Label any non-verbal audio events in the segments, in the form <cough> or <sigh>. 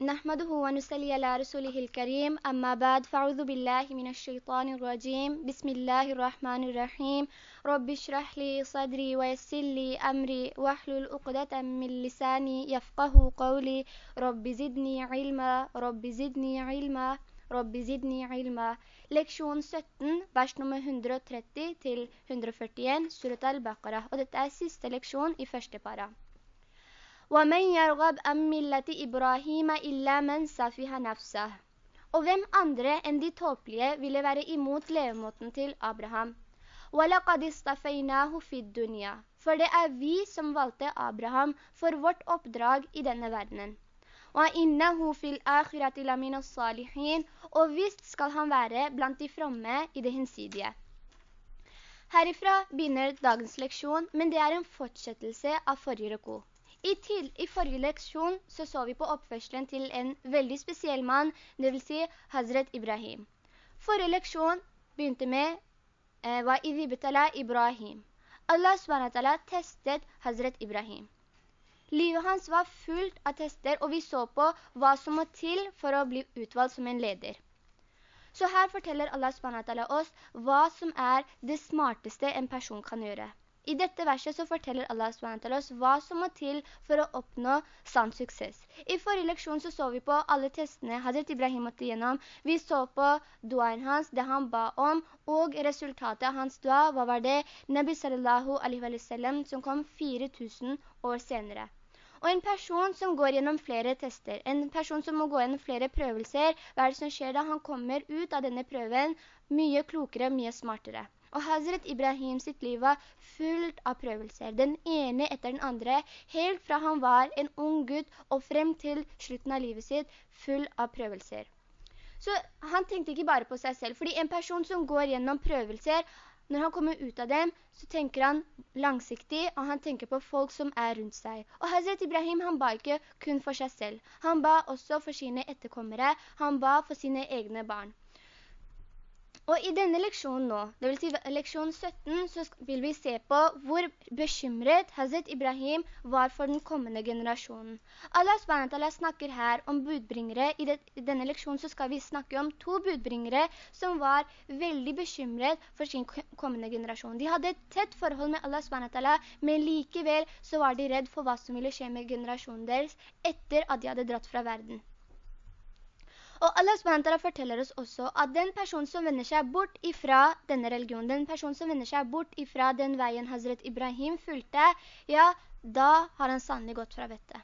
نحمده ونسلي على رسوله الكريم. أما بعد فأعوذ بالله من الشيطان الرجيم. بسم الله الرحمن الرحيم. رب اشرح لي صدري ويسر لي أمري. واحلل عقدة من لساني يفقه قولي. رب زدني علما. رب زدني علما. رب زدني علما. Leksjon 17, vers nummer 130 til 141, Surat al-Baqarah. Og dette er siste leksjon i første para. وَمَنْ يَرْغَبْ أَمْ مِلَّةِ إِبْرَاهِيمَ إِلَّا مَنْ سَفِهَ نَفْسَهِ Og hvem andre enn de tåpelige ville være imot levemåten til Abraham? وَلَقَدْ اسْتَفَيْنَاهُ فِي الدُّنْيَا For det er vi som valgte Abraham for vårt oppdrag i denne verdenen. وَإِنَّهُ فِي الْآخِرَةِ لَمِنَ الصَّالِحِينَ Og visst skal han være blant de fromme i det hinsidige. Herifra begynner dagens leksjon, men det er en fortsettelse av forrige rekord. I, til, I, forrige leksjon så så vi på oppførselen til en veldig spesiell mann, det vil si Hazret Ibrahim. Forrige leksjon begynte med eh, «Wa idhibtala Ibrahim». Allah SWT testet Hazret Ibrahim. Livet hans var fullt av tester, og vi så på hva som må til for å bli utvalgt som en leder. Så her forteller Allah SWT oss hva som er det smarteste en person kan gjøre. I dette verset så forteller Allah SWT oss hva som må til for å oppnå sann suksess. I forrige leksjon så så vi på alle testene Hazret Ibrahim måtte gjennom. Vi så på duaen hans, det han ba om, og resultatet av hans dua, hva var det? Nabi sallallahu alaihi wa sallam som kom 4000 år senere. Og en person som går gjennom flere tester, en person som må gå gjennom flere prøvelser, hva er det som skjer da? Han kommer ut av denne prøven mye klokere, mye smartere. Og Hazret Ibrahim sitt liv var fullt av prøvelser, den ene etter den andre, helt fra han var en ung gutt og frem til slutten av livet sitt, full av prøvelser. Så han tenkte ikke bare på seg selv, fordi en person som går gjennom prøvelser, når han kommer ut av dem, så tenker han langsiktig, og han tenker på folk som er rundt seg. Og Hazret Ibrahim, han ba ikke kun for seg selv. Han ba også for sine etterkommere, han ba for sine egne barn. Og i denne leksjonen nå, det vil si leksjon 17, så vil vi se på hvor bekymret Hazret Ibrahim var for den kommende generasjonen. Allah SWT snakker her om budbringere. I, denne leksjonen så skal vi snakke om to budbringere som var veldig bekymret for sin kommende generasjon. De hadde et tett forhold med Allah SWT, men likevel så var de redd for hva som ville skje med generasjonen deres etter at de hadde dratt fra verden. Og Allah SWT forteller oss også at den person som vender seg bort ifra denne religionen, den person som vender seg bort ifra den veien Hazret Ibrahim fulgte, ja, da har han sannelig gått fra vettet.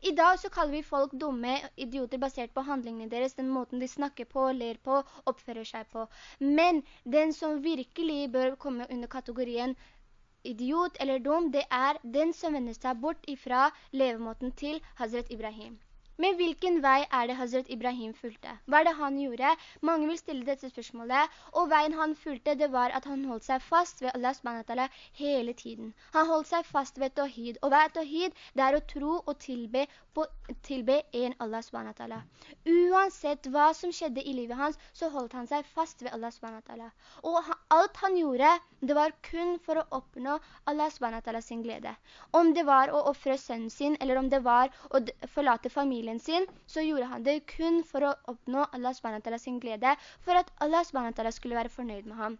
I dag så kaller vi folk dumme idioter basert på handlingene deres, den måten de snakker på, ler på, oppfører seg på. Men den som virkelig bør komme under kategorien idiot eller dum, det er den som vender seg bort ifra levemåten til Hazret Ibrahim. Men hvilken vei er det Hazret Ibrahim fulgte? Hva er det han gjorde? Mange vil stille dette spørsmålet, og veien han fulgte, det var at han holdt seg fast ved Allah SWT hele tiden. Han holdt seg fast ved Tawhid, og hva er Tawhid? Det er å tro og tilbe, på, tilbe en Allah SWT. Uansett hva som skjedde i livet hans, så holdt han seg fast ved Allah SWT. Og alt han gjorde, det var kun for å oppnå Allah SWT sin glede. Om det var å offre sønnen sin, eller om det var å forlate familien, familien sin, så gjorde han det kun for å oppnå Allah SWT sin glede, for at Allah SWT skulle være fornøyd med ham.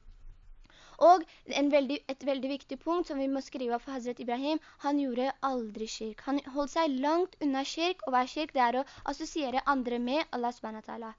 Og veldig, et veldig viktig punkt som vi må skrive av for Hazret Ibrahim, han gjorde aldri kirk. Han holdt seg langt unna kirk, og hva kirk? Det er å assosiere andre med Allah SWT.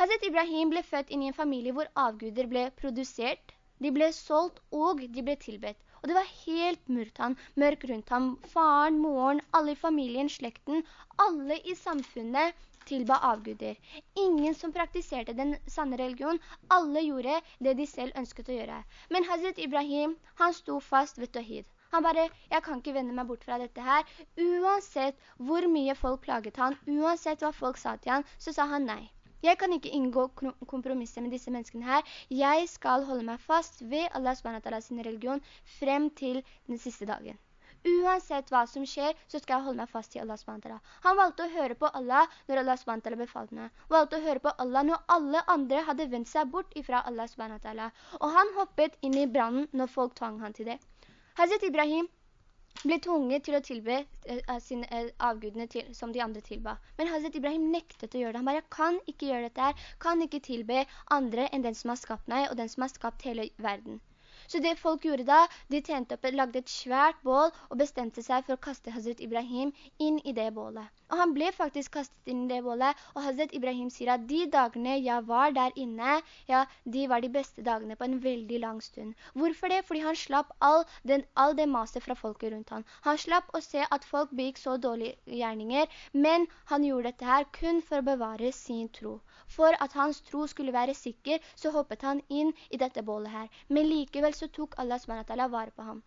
Hazret Ibrahim ble født inn i en familie hvor avguder ble produsert, de ble solgt og de ble tilbedt. Og det var helt mørkt, han, mørk rundt ham. Faren, moren, alle i familien, slekten, alle i samfunnet tilba avguder. Ingen som praktiserte den sanne religion. Alle gjorde det de selv ønsket å gjøre. Men Hazret Ibrahim, han sto fast ved Tawhid. Han bare, jeg kan ikke vende meg bort fra dette her. Uansett hvor mye folk plaget han, uansett hva folk sa til han, så sa han nei. Jeg kan ikke inngå kompromisser med disse menneskene her. Jeg skal holde meg fast ved Allah SWT sin religion frem til den siste dagen. Uansett hva som skjer, så skal jeg holde meg fast i Allah SWT. Han valgte å høre på Allah når Allah SWT befalte meg. Han Valgte å høre på Allah når alle andre hadde vendt seg bort ifra Allah SWT. Og han hoppet inn i branden når folk tvang han til det. Hazret Ibrahim ble tvunget til å tilbe uh, sine uh, avgudene til, som de andre tilba. Men Hazret Ibrahim nektet å gjøre det. Han bare, jeg kan ikke gjøre dette her, kan ikke tilbe andre enn den som har skapt meg, og den som har skapt hele verden. Så det folk gjorde da, de tjente opp, lagde et svært bål og bestemte seg for å kaste Hazret Ibrahim inn i det bålet. Og han ble faktisk kastet inn i det bålet, og Hazret Ibrahim sier at de dagene jeg var der inne, ja, de var de beste dagene på en veldig lang stund. Hvorfor det? Fordi han slapp all, den, all det maset fra folket rundt han. Han slapp å se at folk begikk så dårlige gjerninger, men han gjorde dette her kun for å bevare sin tro. For at hans tro skulle være sikker, så hoppet han inn i dette bålet her. Men likevel så tok Allah SWT vare på ham.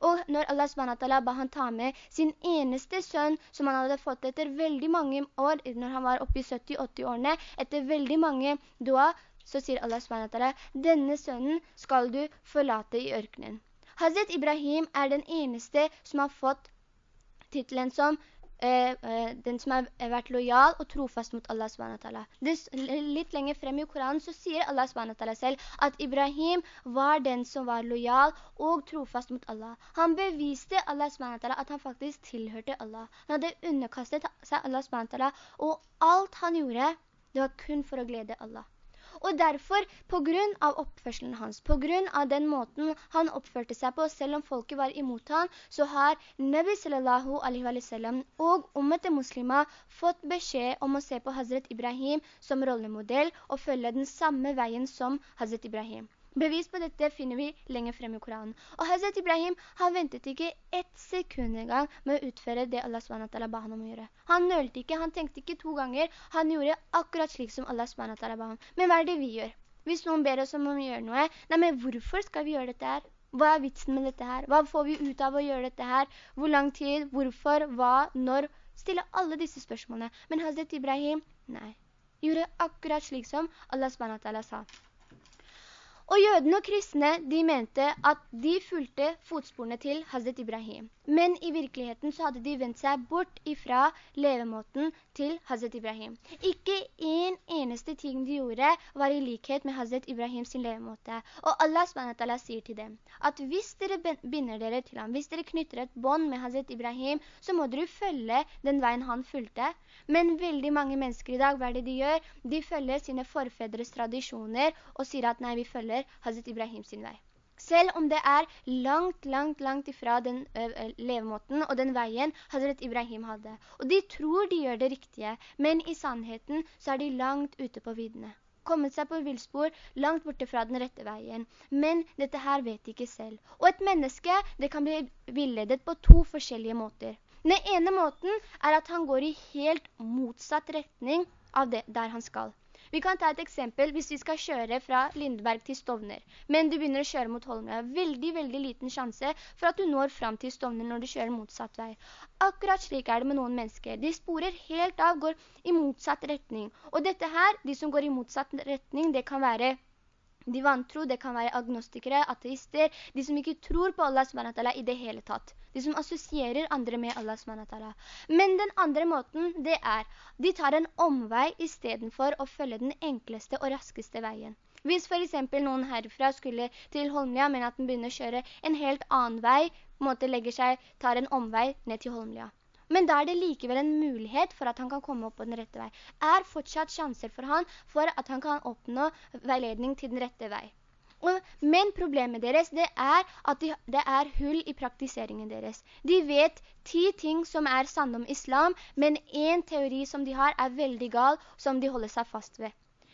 Og når Allah SWT ba han ta med sin eneste sønn, som han hadde fått etter veldig mange år, når han var oppe i 70-80 årene, etter veldig mange dua, så sier Allah SWT, denne sønnen skal du forlate i ørkenen. Hazret Ibrahim er den eneste som har fått titlen som den som har vært lojal og trofast mot Allah SWT. litt lenger frem i Koranen så sier Allah SWT selv at Ibrahim var den som var lojal og trofast mot Allah. Han beviste Allah SWT at han faktisk tilhørte Allah. Han hadde underkastet seg Allah SWT, og alt han gjorde, det var kun for å glede Allah. Og derfor, på grunn av oppførselen hans, på grunn av den måten han oppførte seg på, selv om folket var imot han, så har Nabi sallallahu alaihi wa sallam og ummet muslimer fått beskjed om å se på Hazret Ibrahim som rollemodell og følge den samme veien som Hazret Ibrahim. Bevis på dette finner vi lenger frem i Koranen. Og Hazret Ibrahim, han ventet ikke ett sekund engang med å utføre det Allah SWT ba han om å gjøre. Han nølte ikke, han tenkte ikke to ganger. Han gjorde akkurat slik som Allah SWT ba han. Men hva er det vi gjør? Hvis noen ber oss om å gjøre noe, nei, men hvorfor skal vi gjøre dette her? Hva er vitsen med dette her? Hva får vi ut av å gjøre dette her? Hvor lang tid? Hvorfor? Hva? Når? Stille alle disse spørsmålene. Men Hazret Ibrahim, nei, gjorde akkurat slik som Allah SWT sa. Og jødene og kristne, de mente at de fulgte fotsporene til Hazret Ibrahim. Men i virkeligheten så hadde de vendt seg bort ifra levemåten til Hazret Ibrahim. Ikke en eneste ting de gjorde var i likhet med Hazret sin levemåte. Og Allah SWT sier til dem at hvis dere binder dere til ham, hvis dere knytter et bånd med Hazret Ibrahim, så må dere følge den veien han fulgte. Men veldig mange mennesker i dag, hva er det de gjør? De følger sine forfedres tradisjoner og sier at nei, vi følger følger Hazret Ibrahim sin vei. Selv om det er langt, langt, langt ifra den ø, levemåten og den veien Hazret Ibrahim hadde. Og de tror de gjør det riktige, men i sannheten så er de langt ute på videne. Kommet seg på vilspor, langt borte fra den rette veien. Men dette her vet de ikke selv. Og et menneske, det kan bli villedet på to forskjellige måter. Den ene måten er at han går i helt motsatt retning av det der han skal. Vi kan ta et eksempel hvis vi skal kjøre fra Lindberg til Stovner, men du begynner å kjøre mot Holmøya. Veldig, veldig liten sjanse for at du når fram til Stovner når du kjører motsatt vei. Akkurat slik er det med noen mennesker. De sporer helt av, går i motsatt retning. Og dette her, de som går i motsatt retning, det kan være de vantro, det kan være agnostikere, ateister, de som ikke tror på Allah SWT i det hele tatt. De som assosierer andre med Allah SWT. Men den andre måten, det er, de tar en omvei i stedet for å følge den enkleste og raskeste veien. Hvis for eksempel noen herfra skulle til Holmlia, men at den begynner å kjøre en helt annen vei, på en måte legger seg, tar en omvei ned til Holmlia. Men da er det likevel en mulighet for at han kan komme opp på den rette vei. Er fortsatt sjanser for han for at han kan oppnå veiledning til den rette vei. Men problemet deres, det er at de, det er hull i praktiseringen deres. De vet ti ting som er sanne om islam, men en teori som de har er veldig gal, som de holder seg fast ved.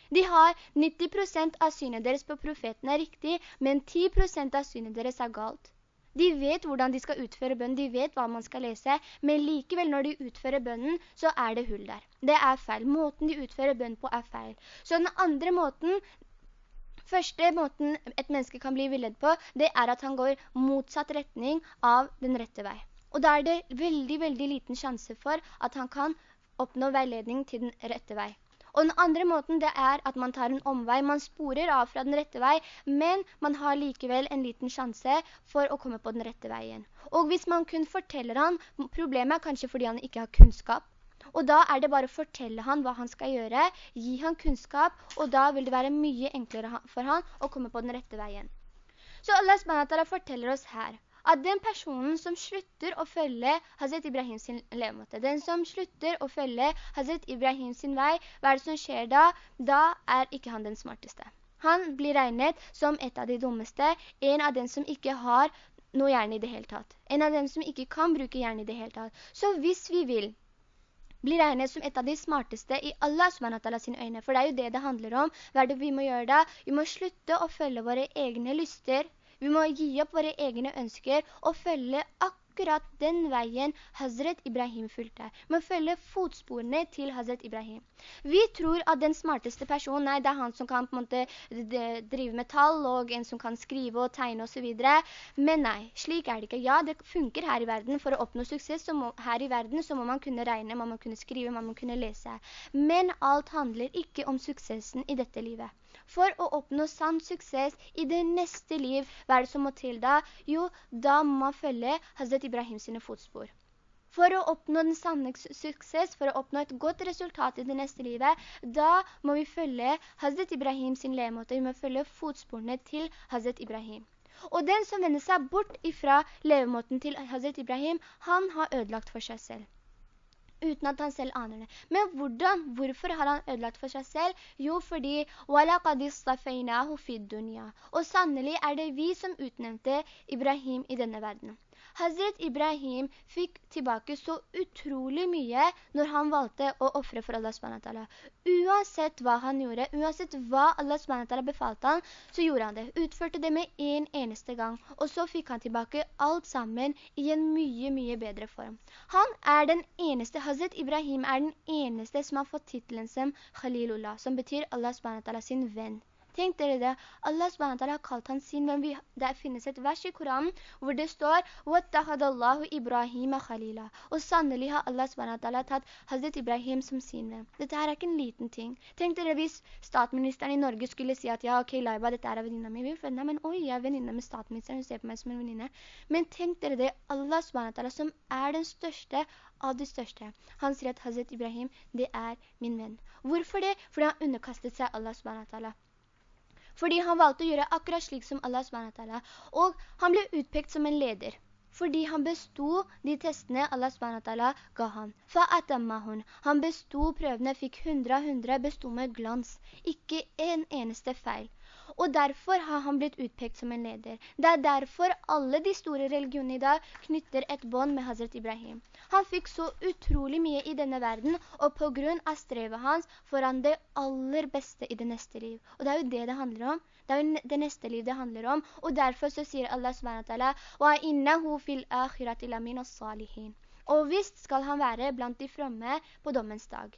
De har 90% av synet deres på profeten er riktig, men 10% av synet deres er galt. De vet hvordan de skal utføre bønnen, de vet hva man skal lese, men likevel når de utfører bønnen, så er det hull der. Det er feil. Måten de utfører bønnen på er feil. Så den andre måten, første måten et menneske kan bli villet på, det er at han går motsatt retning av den rette vei. Og da er det veldig, veldig liten sjanse for at han kan oppnå veiledning til den rette vei. Og den andre måten det er at man tar en omvei. Man sporer av fra den rette vei, men man har likevel en liten sjanse for å komme på den rette veien. Og hvis man kun forteller han, problemet er kanskje fordi han ikke har kunnskap, og da er det bare å fortelle han hva han skal gjøre, gi han kunnskap, og da vil det være mye enklere for han å komme på den rette veien. Så Allah forteller oss her at den personen som slutter å følge Hazret Ibrahim sin levemåte, den som slutter å følge Hazret Ibrahim sin vei, hva er det som skjer da? Da er ikke han den smarteste. Han blir regnet som et av de dummeste, en av den som ikke har noe hjerne i det hele tatt. En av dem som ikke kan bruke hjerne i det hele tatt. Så hvis vi vil blir regnet som et av de smarteste i Allah SWT sine øyne. For det er jo det det handler om. Hva er det vi må gjøre da? Vi må slutte å følge våre egne lyster. Vi må gi opp våre egne ønsker og følge akkurat akkurat den veien Hazret Ibrahim fulgte. Man følger fotsporene til Hazret Ibrahim. Vi tror at den smarteste personen, nei, det er han som kan måte drive med tall, og en som kan skrive og tegne og så videre. Men nei, slik er det ikke. Ja, det funker her i verden. For å oppnå suksess må, her i verden så må man kunne regne, man må kunne skrive, man må kunne lese. Men alt handler ikke om suksessen i dette livet. For å oppnå sann suksess i det neste liv, hva er det som må til da? Jo, da må man følge Hazret Ibrahim sine fotspor. For å oppnå den sanne suksess, for å oppnå et godt resultat i det neste livet, da må vi følge Hazret Ibrahim sin levemåte, vi må følge fotsporene til Hazret Ibrahim. Og den som vender seg bort ifra levemåten til Hazret Ibrahim, han har ødelagt for seg selv uten at han selv aner det. Men hvordan? Hvorfor har han ødelagt for seg selv? Jo, fordi Og sannelig er det vi som utnevnte Ibrahim i denne verdenen. Hazret Ibrahim fikk tilbake så utrolig mye når han valgte å offre for Allah SWT. Uansett hva han gjorde, uansett hva Allah SWT befalte han, så gjorde han det. Utførte det med en eneste gang. Og så fikk han tilbake alt sammen i en mye, mye bedre form. Han er den eneste, Hazret Ibrahim er den eneste som har fått titlen som Khalilullah, som betyr Allah SWT sin venn. Tenk dere det. Allah SWT har kalt han sin, men det finnes et vers i Koranen hvor det står «Wattahadallahu Ibrahim khalila». Og sannelig har Allah SWT tatt Hazret Ibrahim som sin venn. Dette her er ikke en liten ting. Tenk dere hvis statsministeren i Norge skulle si at ja, ok, Laiba, dette er venninna mi. Vi er venninna, men oi, jeg er venninna med statsministeren, hun ser på meg som en venninne. Men tenk dere det, Allah SWT som er den største av de største. Han sier at Hazret Ibrahim, det er min venn. Hvorfor det? Fordi han underkastet seg Allah SWT. Fordi han valgte å gjøre akkurat slik som Allah SWT. Og han ble utpekt som en leder. Fordi han bestod de testene Allah SWT ga han. Fa'atammahun. Han bestod prøvene, fikk 100 av hundre, bestod med glans. Ikke en eneste feil. Og derfor har han blitt utpekt som en leder. Det er derfor alle de store religionene i dag knytter et bånd med Hazret Ibrahim. Han fikk så utrolig mye i denne verden, og på grunn av strevet hans får han det aller beste i det neste liv. Og det er jo det det handler om. Det er jo det neste liv det handler om. Og derfor så sier Allah SWT, «Wa salihin». Og visst skal han være blant de fromme på dommens dag.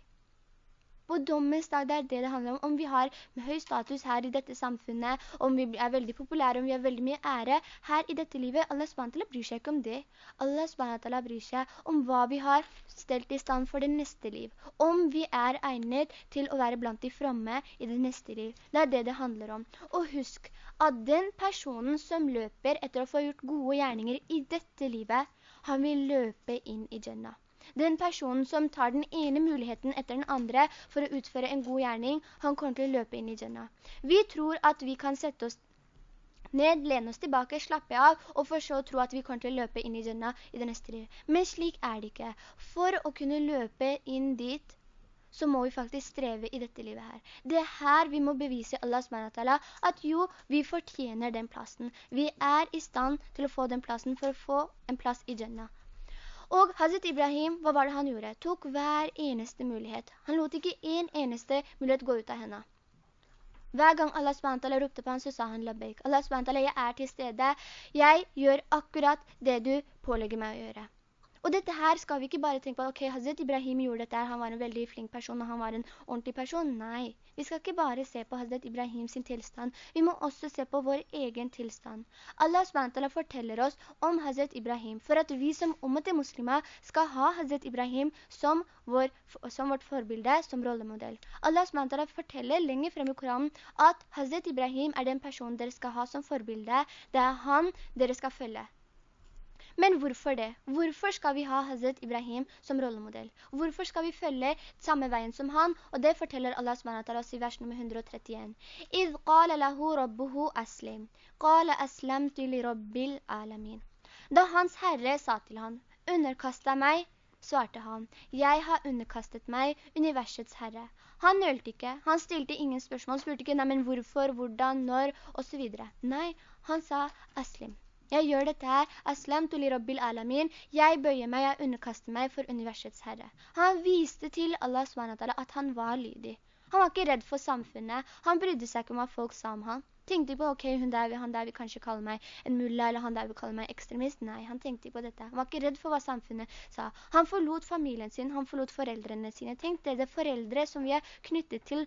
På dommens dag, det er det det handler om. Om vi har høy status her i dette samfunnet, om vi er veldig populære, om vi har veldig mye ære her i dette livet, Allah SWT bryr seg ikke om det. Allah SWT bryr seg om hva vi har stelt i stand for det neste liv. Om vi er egnet til å være blant de fromme i det neste liv. Det er det det handler om. Og husk at den personen som løper etter å få gjort gode gjerninger i dette livet, han vil løpe inn i Jannah. Den personen som tar den ene muligheten etter den andre for å utføre en god gjerning, han kommer til å løpe inn i Jannah. Vi tror at vi kan sette oss ned, lene oss tilbake, slappe av, og for så å tro at vi kommer til å løpe inn i Jannah i det neste livet. Men slik er det ikke. For å kunne løpe inn dit, så må vi faktisk streve i dette livet her. Det er her vi må bevise Allah SWT at jo, vi fortjener den plassen. Vi er i stand til å få den plassen for å få en plass i Jannah. Og Hazret Ibrahim, hva var det han gjorde? Tok hver eneste mulighet. Han lot ikke en eneste mulighet gå ut av henne. Hver gang Allah SWT ropte på han, så sa han labbeik. Allah SWT, jeg er til stede. Jeg gjør akkurat det du pålegger meg å gjøre. Og dette her skal vi ikke bare tenke på, ok, Hazret Ibrahim gjorde dette han var en veldig flink person, og han var en ordentlig person. Nei, vi skal ikke bare se på Hazret Ibrahim sin tilstand, vi må også se på vår egen tilstand. Allah SWT forteller oss om Hazret Ibrahim, for at vi som ummet muslimer skal ha Hazret Ibrahim som, vår, som vårt forbilde, som rollemodell. Allah SWT forteller lenger frem i Koranen at Hazret Ibrahim er den personen dere skal ha som forbilde, det er han dere skal følge. Men hvorfor det? Hvorfor skal vi ha Hazret Ibrahim som rollemodell? Hvorfor skal vi følge samme veien som han? Og det forteller Allah SWT i vers nummer 131. «Idh qala lahu rabbuhu aslim, qala aslamtu li rabbil alamin». Da hans herre sa til han, «Underkasta meg, svarte han, jeg har underkastet meg universets herre. Han nølte ikke, han stilte ingen spørsmål, spurte ikke, nei, men hvorfor, hvordan, når, og så videre. Nei, han sa Aslim. Jeg gjør dette her, Aslam tuli rabbil alamin, jeg bøyer meg, jeg underkaster meg for universets herre. Han viste til Allah SWT at han var lydig. Han var ikke redd for samfunnet, han brydde seg ikke om hva folk sa om han. Tenkte på, ok, hun der, han der vil kanskje kalle meg en mulla, eller han der vil kalle meg ekstremist. Nei, han tenkte på dette. Han var ikke redd for hva samfunnet sa. Han forlot familien sin, han forlot foreldrene sine. Tenk dere, det er foreldre som vi er knyttet til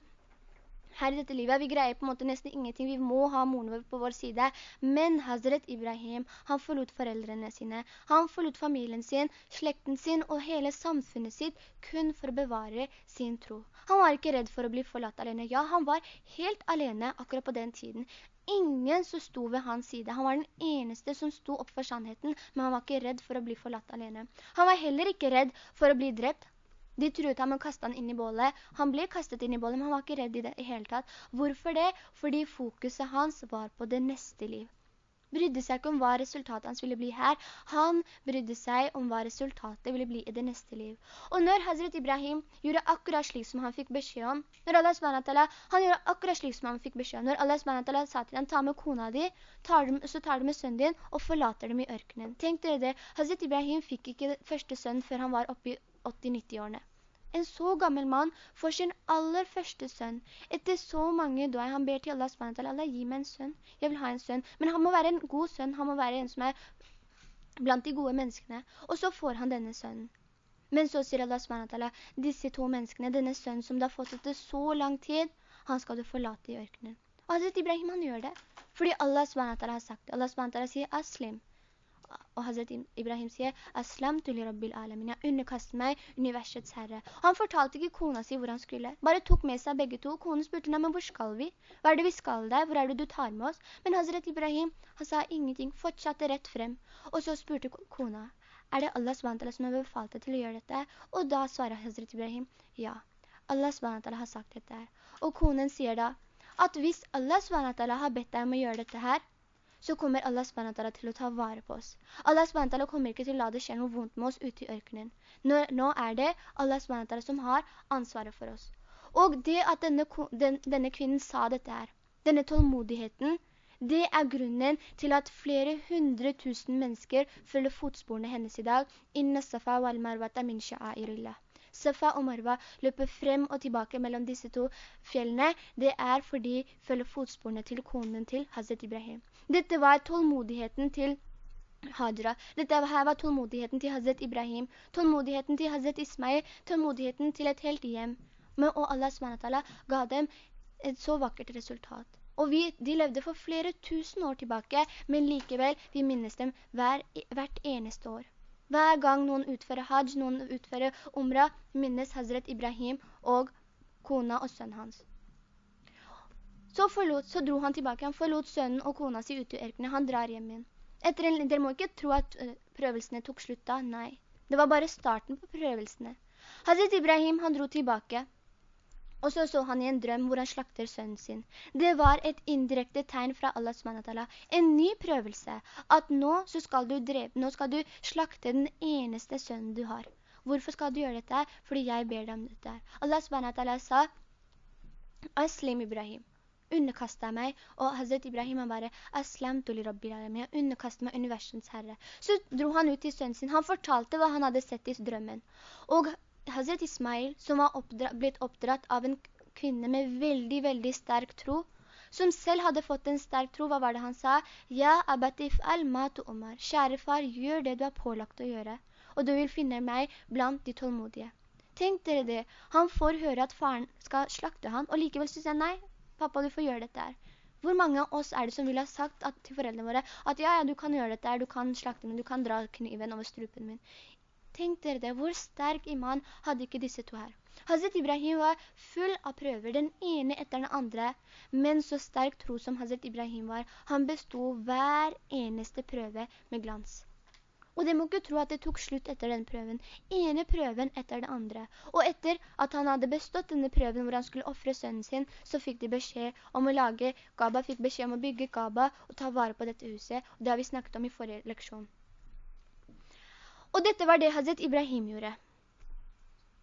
her i dette livet. Vi greier på en måte nesten ingenting. Vi må ha moren vår på vår side. Men Hazret Ibrahim, han forlot foreldrene sine. Han forlot familien sin, slekten sin og hele samfunnet sitt kun for å bevare sin tro. Han var ikke redd for å bli forlatt alene. Ja, han var helt alene akkurat på den tiden. Ingen som sto ved hans side. Han var den eneste som sto opp for sannheten, men han var ikke redd for å bli forlatt alene. Han var heller ikke redd for å bli drept. De truet ham og kastet han inn i bålet. Han ble kastet inn i bålet, men han var ikke redd i det i hele tatt. Hvorfor det? Fordi fokuset hans var på det neste liv. Brydde seg ikke om hva resultatet hans ville bli her. Han brydde seg om hva resultatet ville bli i det neste liv. Og når Hazret Ibrahim gjorde akkurat slik som han fikk beskjed om, når Allah SWT, han gjorde akkurat slik som han fikk beskjed om, når Allah SWT sa til ham, ta med kona di, tar dem, så tar du med sønnen din, og forlater dem i ørkenen. Tenk dere det, Hazret Ibrahim fikk ikke første sønn før han var oppe i 80-90-årene. En så gammel mann får sin aller første sønn. Etter så mange døy, han ber til Allah Allah gi meg en sønn. Jeg vil ha en sønn. Men han må være en god sønn, han må være en som er blant de gode menneskene. Og så får han denne sønnen. Men så sier Allah disse to menneskene, denne sønnen som du har fått etter så lang tid, han skal du forlate i ørkenen. Og Hazret Ibrahim han gjør det, fordi Allah SWT har sagt det. Allah sier Aslim og Hazret Ibrahim sier, Aslam til rabbil alamin, jeg underkastet meg universets herre. Han fortalte ikke kona si hvor han skulle, bare tok med seg begge to. Konen spurte, men hvor skal vi? Hva er det vi skal der? Hvor er det du tar med oss? Men Hazret Ibrahim, han sa ingenting, fortsatte rett frem. Og så spurte kona, er det Allah SWT som har befalt deg til å gjøre dette? Og da svarer Hazret Ibrahim, ja, Allah SWT har sagt dette Og konen sier da, at hvis Allah SWT har bedt deg om å gjøre dette her, så kommer Allah SWT til å ta vare på oss. Allah SWT kommer ikke til å la det skje noe vondt med oss ute i ørkenen. Nå, nå er det Allah SWT som har ansvaret for oss. Og det at denne, den, denne kvinnen sa dette her, denne tålmodigheten, det er grunnen til at flere hundre tusen mennesker følger fotsporene hennes i dag. Inna safa wal marwata min sha'airillah. Safa og Marwa løper frem og tilbake mellom disse to fjellene, det er fordi de følger fotsporene til konen til Hazret Ibrahim. Dette var tålmodigheten til Hadra. Dette her var tålmodigheten til Hazret Ibrahim, tålmodigheten til Hazret Ismail, tålmodigheten til et helt hjem. Men, og Allah SWT ga dem et så vakkert resultat. Og vi, de levde for flere tusen år tilbake, men likevel, vi minnes dem hver, hvert eneste år. Hver gang noen utfører hajj, noen utfører umrah, minnes Hazret Ibrahim og kona og sønnen hans. Så, forlot, så dro han tilbake, han forlot sønnen og kona si ute i ørkene, han drar hjem igjen. En, dere må ikke tro at prøvelsene tok slutt da, nei. Det var bare starten på prøvelsene. Hazret Ibrahim, han dro tilbake, og så så han i en drøm hvor han slakter sønnen sin. Det var et indirekte tegn fra Allah SWT. En ny prøvelse. At nå skal du drepe, nå skal du slakte den eneste sønnen du har. Hvorfor skal du gjøre dette? Fordi jeg ber deg om dette. Allah SWT sa, Aslim Ibrahim underkastet meg, og Hazret Ibrahim han bare, Aslam li Rabbi alamin, jeg underkastet meg universens herre. Så dro han ut til sønnen sin, han fortalte hva han hadde sett i drømmen. Og Hazret Ismail, som var oppdra blitt oppdratt av en kvinne med veldig, veldig sterk tro, som selv hadde fått en sterk tro, hva var det han sa? Ja, abatif al-matu Omar. Kjære far, gjør det du har pålagt å gjøre, og du vil finne meg blant de tålmodige. Tenk dere det, han får høre at faren skal slakte han, og likevel synes han, nei, pappa, du får gjøre dette her. Hvor mange av oss er det som vil ha sagt at, til foreldrene våre at ja, ja, du kan gjøre dette her, du kan slakte min, du kan dra kniven over strupen min. Tenk dere det, hvor sterk iman hadde ikke disse to her. Hazret Ibrahim var full av prøver, den ene etter den andre, men så sterk tro som Hazret Ibrahim var, han bestod hver eneste prøve med glans. Og det må ikke tro at det tok slutt etter den prøven. Ene prøven etter det andre. Og etter at han hadde bestått denne prøven hvor han skulle offre sønnen sin, så fikk de beskjed om å lage Gaba, fikk beskjed om å bygge Gaba og ta vare på dette huset. Og det har vi snakket om i forrige leksjon. Og dette var det Hazret Ibrahim gjorde.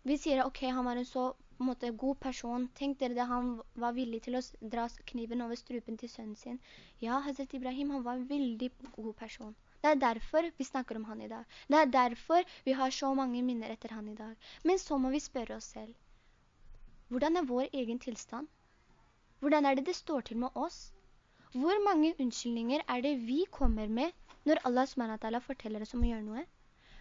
Vi sier, ok, han var en så måte, god person. Tenk dere det, han var villig til å dra kniven over strupen til sønnen sin. Ja, Hazret Ibrahim, han var en veldig god person. Det er derfor vi snakker om han i dag. Det er derfor vi har så mange minner etter han i dag. Men så må vi spørre oss selv. Hvordan er vår egen tilstand? Hvordan er det det står til med oss? Hvor mange unnskyldninger er det vi kommer med når Allah SWT forteller oss om å gjøre noe?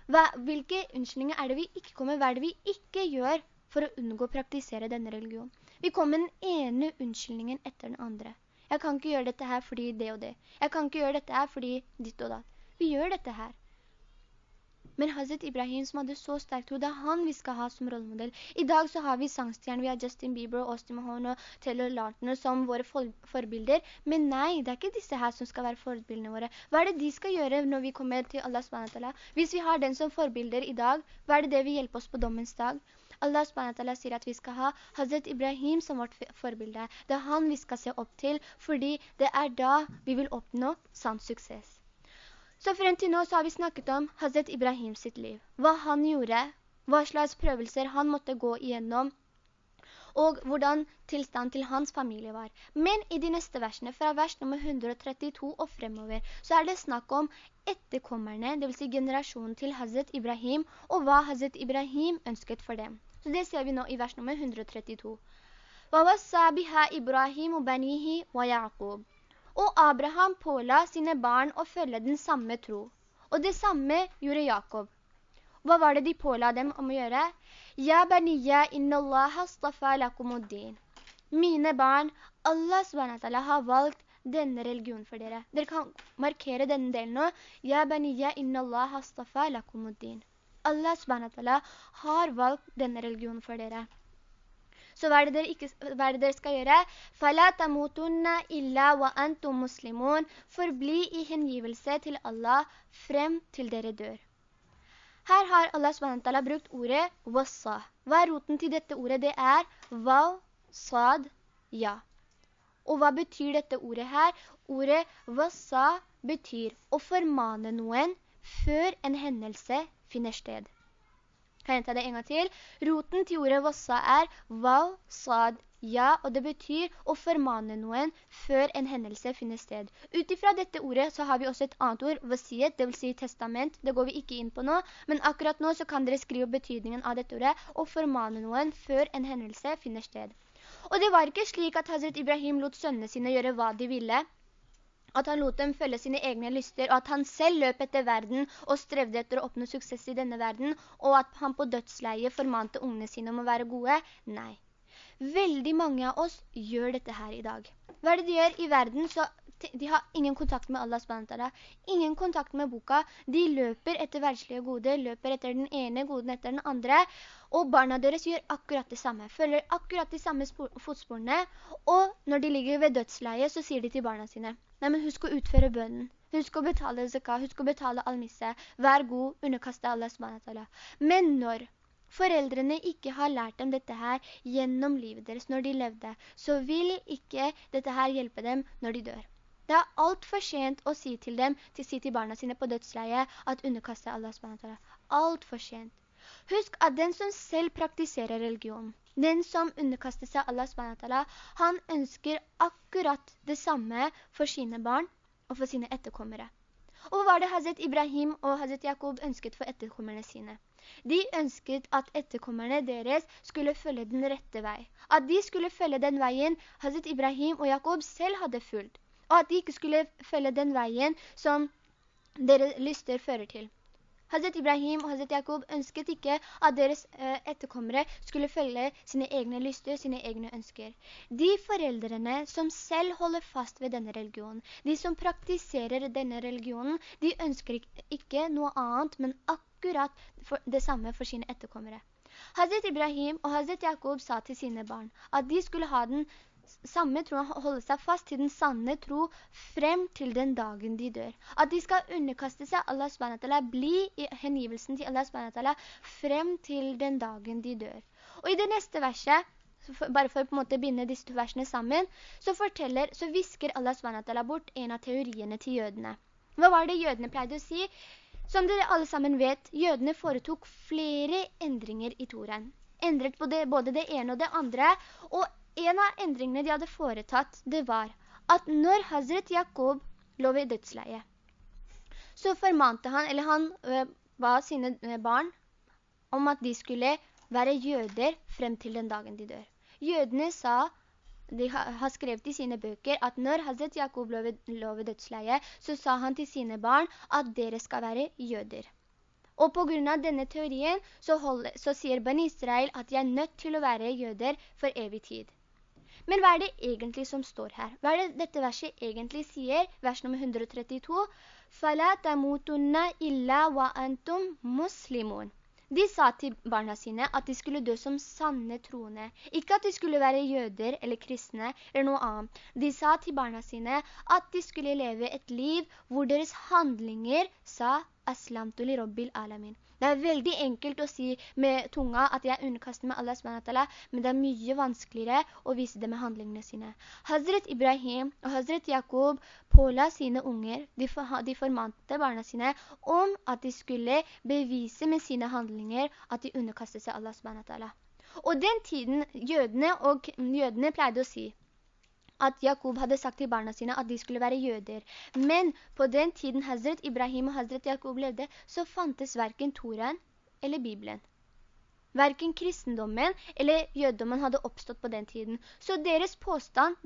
Hva, hvilke unnskyldninger er det vi ikke kommer, hva er det vi ikke gjør for å unngå å praktisere denne religionen? Vi kommer med den ene unnskyldningen etter den andre. Jeg kan ikke gjøre dette her fordi det og det. Jeg kan ikke gjøre dette her fordi ditt og datt. Vi gjør dette her. Men Hazret Ibrahim som hadde så sterkt tro, det er han vi skal ha som rollemodell. I dag så har vi sangstjerne, vi har Justin Bieber, Austin Mahone og Taylor Lartner som våre for forbilder. Men nei, det er ikke disse her som skal være forbildene våre. Hva er det de skal gjøre når vi kommer til Allah SWT? Hvis vi har den som forbilder i dag, hva er det det vil hjelpe oss på dommens dag? Allah SWT sier at vi skal ha Hazret Ibrahim som vårt forbilde. Det er han vi skal se opp til, fordi det er da vi vil oppnå sann suksess. Så frem til nå så har vi snakket om Hazret Ibrahim sitt liv. Hva han gjorde, hva slags prøvelser han måtte gå igjennom, og hvordan tilstand til hans familie var. Men i de neste versene, fra vers nummer 132 og fremover, så er det snakk om etterkommerne, det vil si generasjonen til Hazret Ibrahim, og hva Hazret Ibrahim ønsket for dem. Så det ser vi nå i vers nummer 132. وَوَسَّى بِهَا إِبْرَاهِيمُ بَنِيهِ وَيَعْقُوبُ og Abraham påla sine barn å følge den samme tro. Og det samme gjorde Jakob. Hva var det de påla dem om å gjøre? «Ja baniya inna Allah astafa lakumuddin». Mine barn, Allah SWT har valgt denne religionen for dere. Dere kan markere denne delen nå. «Ja baniya inna Allah astafa lakumuddin». Allah SWT har valgt denne religionen for dere. Så hva er det dere, ikke, er det dere skal gjøre? فَلَا تَمُوتُنَّ إِلَّا وَأَنْتُمْ مُسْلِمُونَ. Forbli i hengivelse til Allah frem til dere dør. Her har Allah SWT brukt ordet «wassa». Hva er roten til dette ordet? Det er «waw», «sad», «ja». Og hva betyr dette ordet her? Ordet «wassa» betyr å formane noen før en hendelse finner sted. Kan jeg ta det en gang til? Roten til ordet vossa er «val», «sad», «ja», og det betyr å formane noen før en hendelse finner sted. Utifra dette ordet så har vi også et annet ord, «vasiet», det vil si testament. Det går vi ikke inn på nå, men akkurat nå så kan dere skrive betydningen av dette ordet, å formane noen før en hendelse finner sted. Og det var ikke slik at Hazret Ibrahim lot sønnene sine gjøre hva de ville at han lot dem følge sine egne lyster, og at han selv løp etter verden og strevde etter å oppnå suksess i denne verden, og at han på dødsleie formante ungene sine om å være gode? Nei. Veldig mange av oss gjør dette her i dag. Hva er det de gjør i verden? Så de har ingen kontakt med Allah SWT. Ingen kontakt med boka. De løper etter verdslige gode, løper etter den ene goden etter den andre, og barna deres gjør akkurat det samme, følger akkurat de samme fotsporene, og når de ligger ved dødsleie, så sier de til barna sine, Nei, men husk å utføre bønnen. Husk å betale zakah, husk å betale al-misse. Vær god, underkaste Allah SWT. Men når foreldrene ikke har lært dem dette her gjennom livet deres når de levde, så vil ikke dette her hjelpe dem når de dør. Det er alt for sent å si til dem, til si til barna sine på dødsleie, at underkaste Allah SWT. Alt for sent. Husk at den som selv praktiserer religion, den som underkaster seg Allah SWT, han ønsker akkurat det samme for sine barn og for sine etterkommere. Og hva var det Hazret Ibrahim og Hazret Jakob ønsket for etterkommerne sine? De ønsket at etterkommerne deres skulle følge den rette vei. At de skulle følge den veien Hazret Ibrahim og Jakob selv hadde fulgt. Og at de ikke skulle følge den veien som deres lyster fører til. Hazret Ibrahim og Hazret Jakob ønsket ikke at deres eh, etterkommere skulle følge sine egne lyster, sine egne ønsker. De foreldrene som selv holder fast ved denne religionen, de som praktiserer denne religionen, de ønsker ikke noe annet, men akkurat det samme for sine etterkommere. Hazret Ibrahim og Hazret Jakob sa til sine barn at de skulle ha den samme tro, holde seg fast til den sanne tro frem til den dagen de dør. At de skal underkaste seg Allah SWT, bli i hengivelsen til Allah SWT frem til den dagen de dør. Og i det neste verset, bare for å på en måte binde disse to versene sammen, så forteller, så visker Allah SWT bort en av teoriene til jødene. Hva var det jødene pleide å si? Som dere alle sammen vet, jødene foretok flere endringer i Toren. Endret både det ene og det andre, og en av endringene de hadde foretatt, det var at når Hazret Jakob lå ved dødsleie, så formante han, eller han øh, ba sine øh, barn om at de skulle være jøder frem til den dagen de dør. Jødene sa de har skrevet i sine bøker at når Hazret Jakob lå ved dødsleie, så sa han til sine barn at dere skal være jøder. Og på grunn av denne teorien så, holde, så sier Ben Israel at de er nødt til å være jøder for evig tid. Men hva er det egentlig som står her? Hva er det dette verset egentlig sier? Vers nummer 132. «Fala tamutunna illa wa antum muslimun». De sa til barna sine at de skulle dø som sanne troende. Ikke at de skulle være jøder eller kristne eller noe annet. De sa til barna sine at de skulle leve et liv hvor deres handlinger sa «Aslam tuli robbil alamin». Det er veldig enkelt å si med tunga at jeg er underkastet med Allah SWT, men det er mye vanskeligere å vise det med handlingene sine. Hazret Ibrahim og Hazret Jakob påla sine unger, de, for, de formante barna sine, om at de skulle bevise med sine handlinger at de underkastet seg Allah SWT. Og den tiden jødene, og jødene pleide å si, at Jakob hadde sagt til barna sine at de skulle være jøder. Men på den tiden Hazret Ibrahim og Hazret Jakob levde, så fantes hverken Toraen eller Bibelen. Hverken kristendommen eller jødommen hadde oppstått på den tiden. Så deres påstand,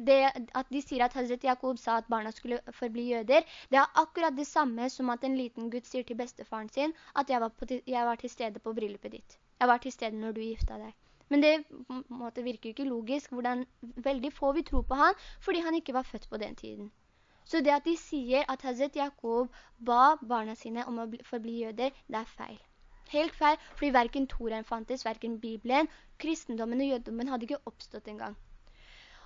at de sier at Hazret Jakob sa at barna skulle forbli jøder, det er akkurat det samme som at en liten gutt sier til bestefaren sin at jeg var, på, jeg var til stede på bryllupet ditt. Jeg var til stede når du gifta deg. Men det måte, virker ikke logisk, hvordan veldig få vi tror på han, fordi han ikke var født på den tiden. Så det at de sier at Hazret Jakob ba barna sine om å forbli jøder, det er feil. Helt feil, fordi hverken Toren fantes, hverken Bibelen, kristendommen og jødommen hadde ikke oppstått engang.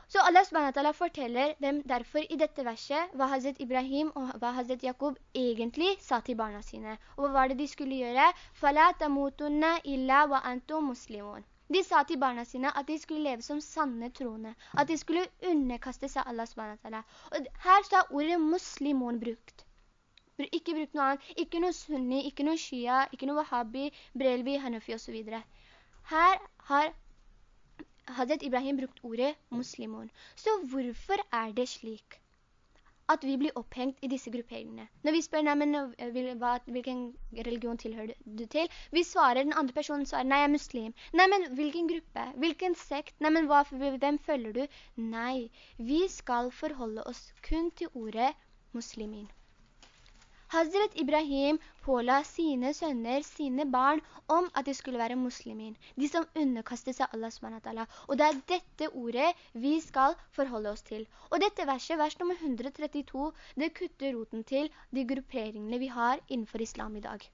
Så Allah SWT forteller dem derfor i dette verset hva Hazret Ibrahim og hva Hazret Jakob egentlig sa til barna sine. Og hva var det de skulle gjøre? «Fala tamutunna illa wa antum muslimun». De sa til barna sine at de skulle leve som sanne troende, at de skulle underkaste seg Allah SWT. Og her så er ordet muslimon brukt. Ikke brukt noe annet, ikke noe sunni, ikke noe shia, ikke noe wahhabi, brelvi, hanufi og så videre. Her har Hazret Ibrahim brukt ordet muslimon. Så hvorfor er det slik? At vi blir opphengt i disse grupperingene. Når vi spør, nei, men hva, hvilken religion tilhører du til? Vi svarer, den andre personen svarer, nei, jeg er muslim. Nei, men hvilken gruppe? Hvilken sekt? Nei, men hva, hvem følger du? Nei, vi skal forholde oss kun til ordet muslimin. Hazret Ibrahim påla sine sønner, sine barn, om at de skulle være muslimer. De som underkastet seg Allah SWT. Og det er dette ordet vi skal forholde oss til. Og dette verset, vers nummer 132, det kutter roten til de grupperingene vi har innenfor islam i dag.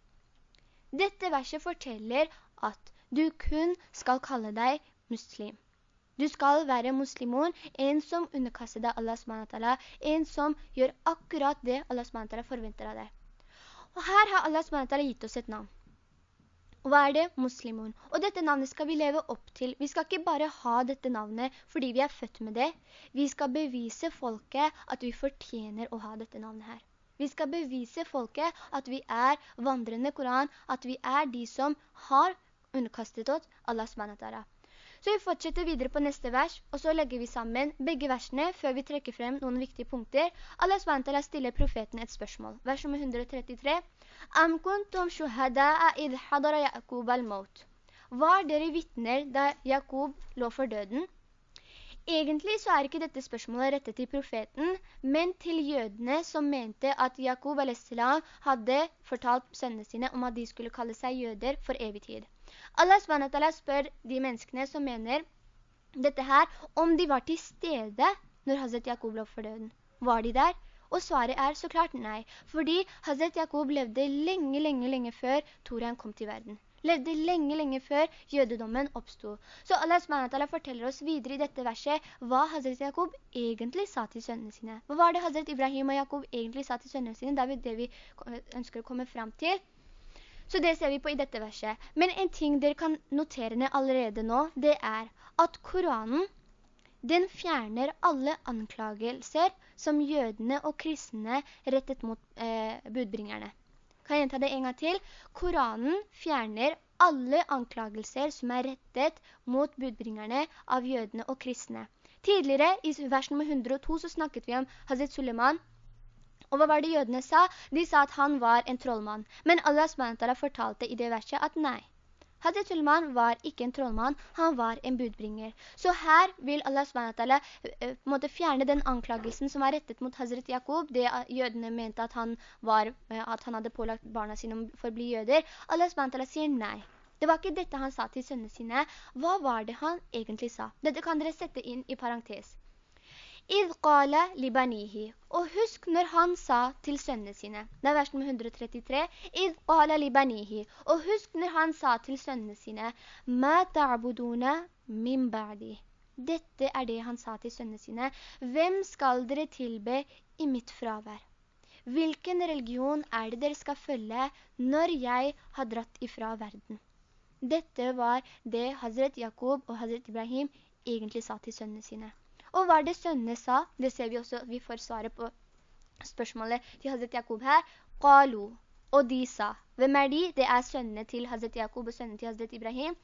Dette verset forteller at du kun skal kalle deg muslim. Du skal være muslimon, en som underkaster deg Allah SWT, en som gjør akkurat det Allah SWT forventer av deg. Og her har Allah SWT gitt oss et navn. Og hva er det? Muslimon. Og dette navnet skal vi leve opp til. Vi skal ikke bare ha dette navnet fordi vi er født med det. Vi skal bevise folket at vi fortjener å ha dette navnet her. Vi skal bevise folket at vi er vandrende Koran, at vi er de som har underkastet oss Allah SWT. Så vi fortsetter videre på neste vers, og så legger vi sammen begge versene før vi trekker frem noen viktige punkter. Allah SWT stiller profeten et spørsmål. Vers nummer 133. Am kuntum shuhada'a idh hadara Yaqub al-maut. Var dere vittner da Jakob lå for døden? Egentlig så er ikke dette spørsmålet rettet til profeten, men til jødene som mente at Jakob a.s. hadde fortalt sønnene sine om at de skulle kalle seg jøder for evig tid. Allah SWT spør de menneskene som mener dette her, om de var til stede når Hazret Jakob lå for døden. Var de der? Og svaret er så klart nei, fordi Hazret Jakob levde lenge, lenge, lenge før Toran kom til verden. Levde lenge, lenge før jødedommen oppstod. Så Allah SWT forteller oss videre i dette verset hva Hazret Jakob egentlig sa til sønnene sine. Hva var det Hazret Ibrahim og Jakob egentlig sa til sønnene sine? Det er det vi ønsker å komme frem til. Så det ser vi på i dette verset. Men en ting dere kan notere ned allerede nå, det er at Koranen, den fjerner alle anklagelser som jødene og kristne rettet mot eh, budbringerne. Kan jeg gjenta det en gang til? Koranen fjerner alle anklagelser som er rettet mot budbringerne av jødene og kristne. Tidligere, i vers nummer 102, så snakket vi om Hazret Suleiman, og hva var det jødene sa? De sa at han var en trollmann. Men Allah SWT fortalte i det verset at nei. Hazret Sulman var ikke en trollmann, han var en budbringer. Så her vil Allah SWT uh, fjerne den anklagelsen som var rettet mot Hazret Jakob, det jødene mente at han, var, uh, at han hadde pålagt barna sine for å bli jøder. Allah SWT sier nei. Det var ikke dette han sa til sønnene sine. Hva var det han egentlig sa? Dette kan dere sette inn i parentes. «Idh qala libanihi». Og husk når han sa til sønnene sine. Det er versen nummer 133. «Idh qala libanihi». Og husk når han sa til sønnene sine. «Ma ta'buduna min ba'di». Dette er det han sa til sønnene sine. Hvem skal dere tilbe i mitt fravær? Hvilken religion er det dere skal følge når jeg har dratt ifra verden? Dette var det Hazret Jakob og Hazret Ibrahim egentlig sa til sønnene sine. Og hva det sønnene sa? Det ser vi også, vi får svaret på spørsmålet til Hazret Jakob her. Qalu. Og de sa. Hvem er de? Det er sønnene til Hazret Jakob og sønnene til Hazret Ibrahim.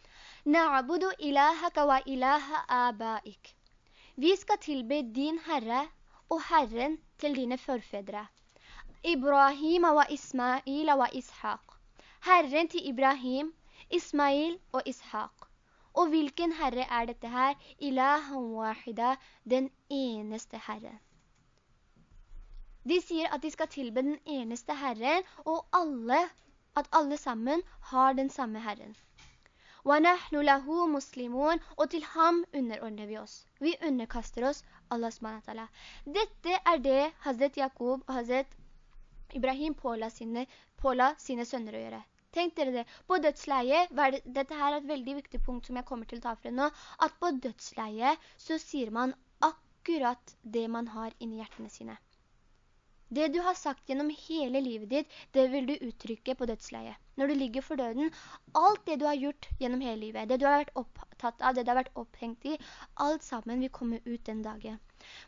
Na'budu ilahaka wa ilaha abaik. Vi skal tilbe din Herre og Herren til dine forfedre. Ibrahim wa Ismail wa Ishaq. Herren til Ibrahim, Ismail og Ishaq. Og hvilken herre er dette her? Ilahan wahida, den eneste herre. De sier at de skal tilbe den eneste herren, og alle, at alle sammen har den samme herren. وَنَحْنُ لَهُ muslimun, Og til ham underordner vi oss. Vi underkaster oss Allah SWT. Dette er det Hazret Jakob og Hazret Ibrahim påla sine, påla sine sønner å gjøre. Tenk dere det, på dødsleie, dette her er et veldig viktig punkt som jeg kommer til å ta frem nå, at på dødsleie så sier man akkurat det man har inni hjertene sine. Det du har sagt gjennom hele livet ditt, det vil du uttrykke på dødsleie. Når du ligger for døden, alt det du har gjort gjennom hele livet, det du har vært opptatt av, det du har vært opphengt i, alt sammen vil komme ut den dagen.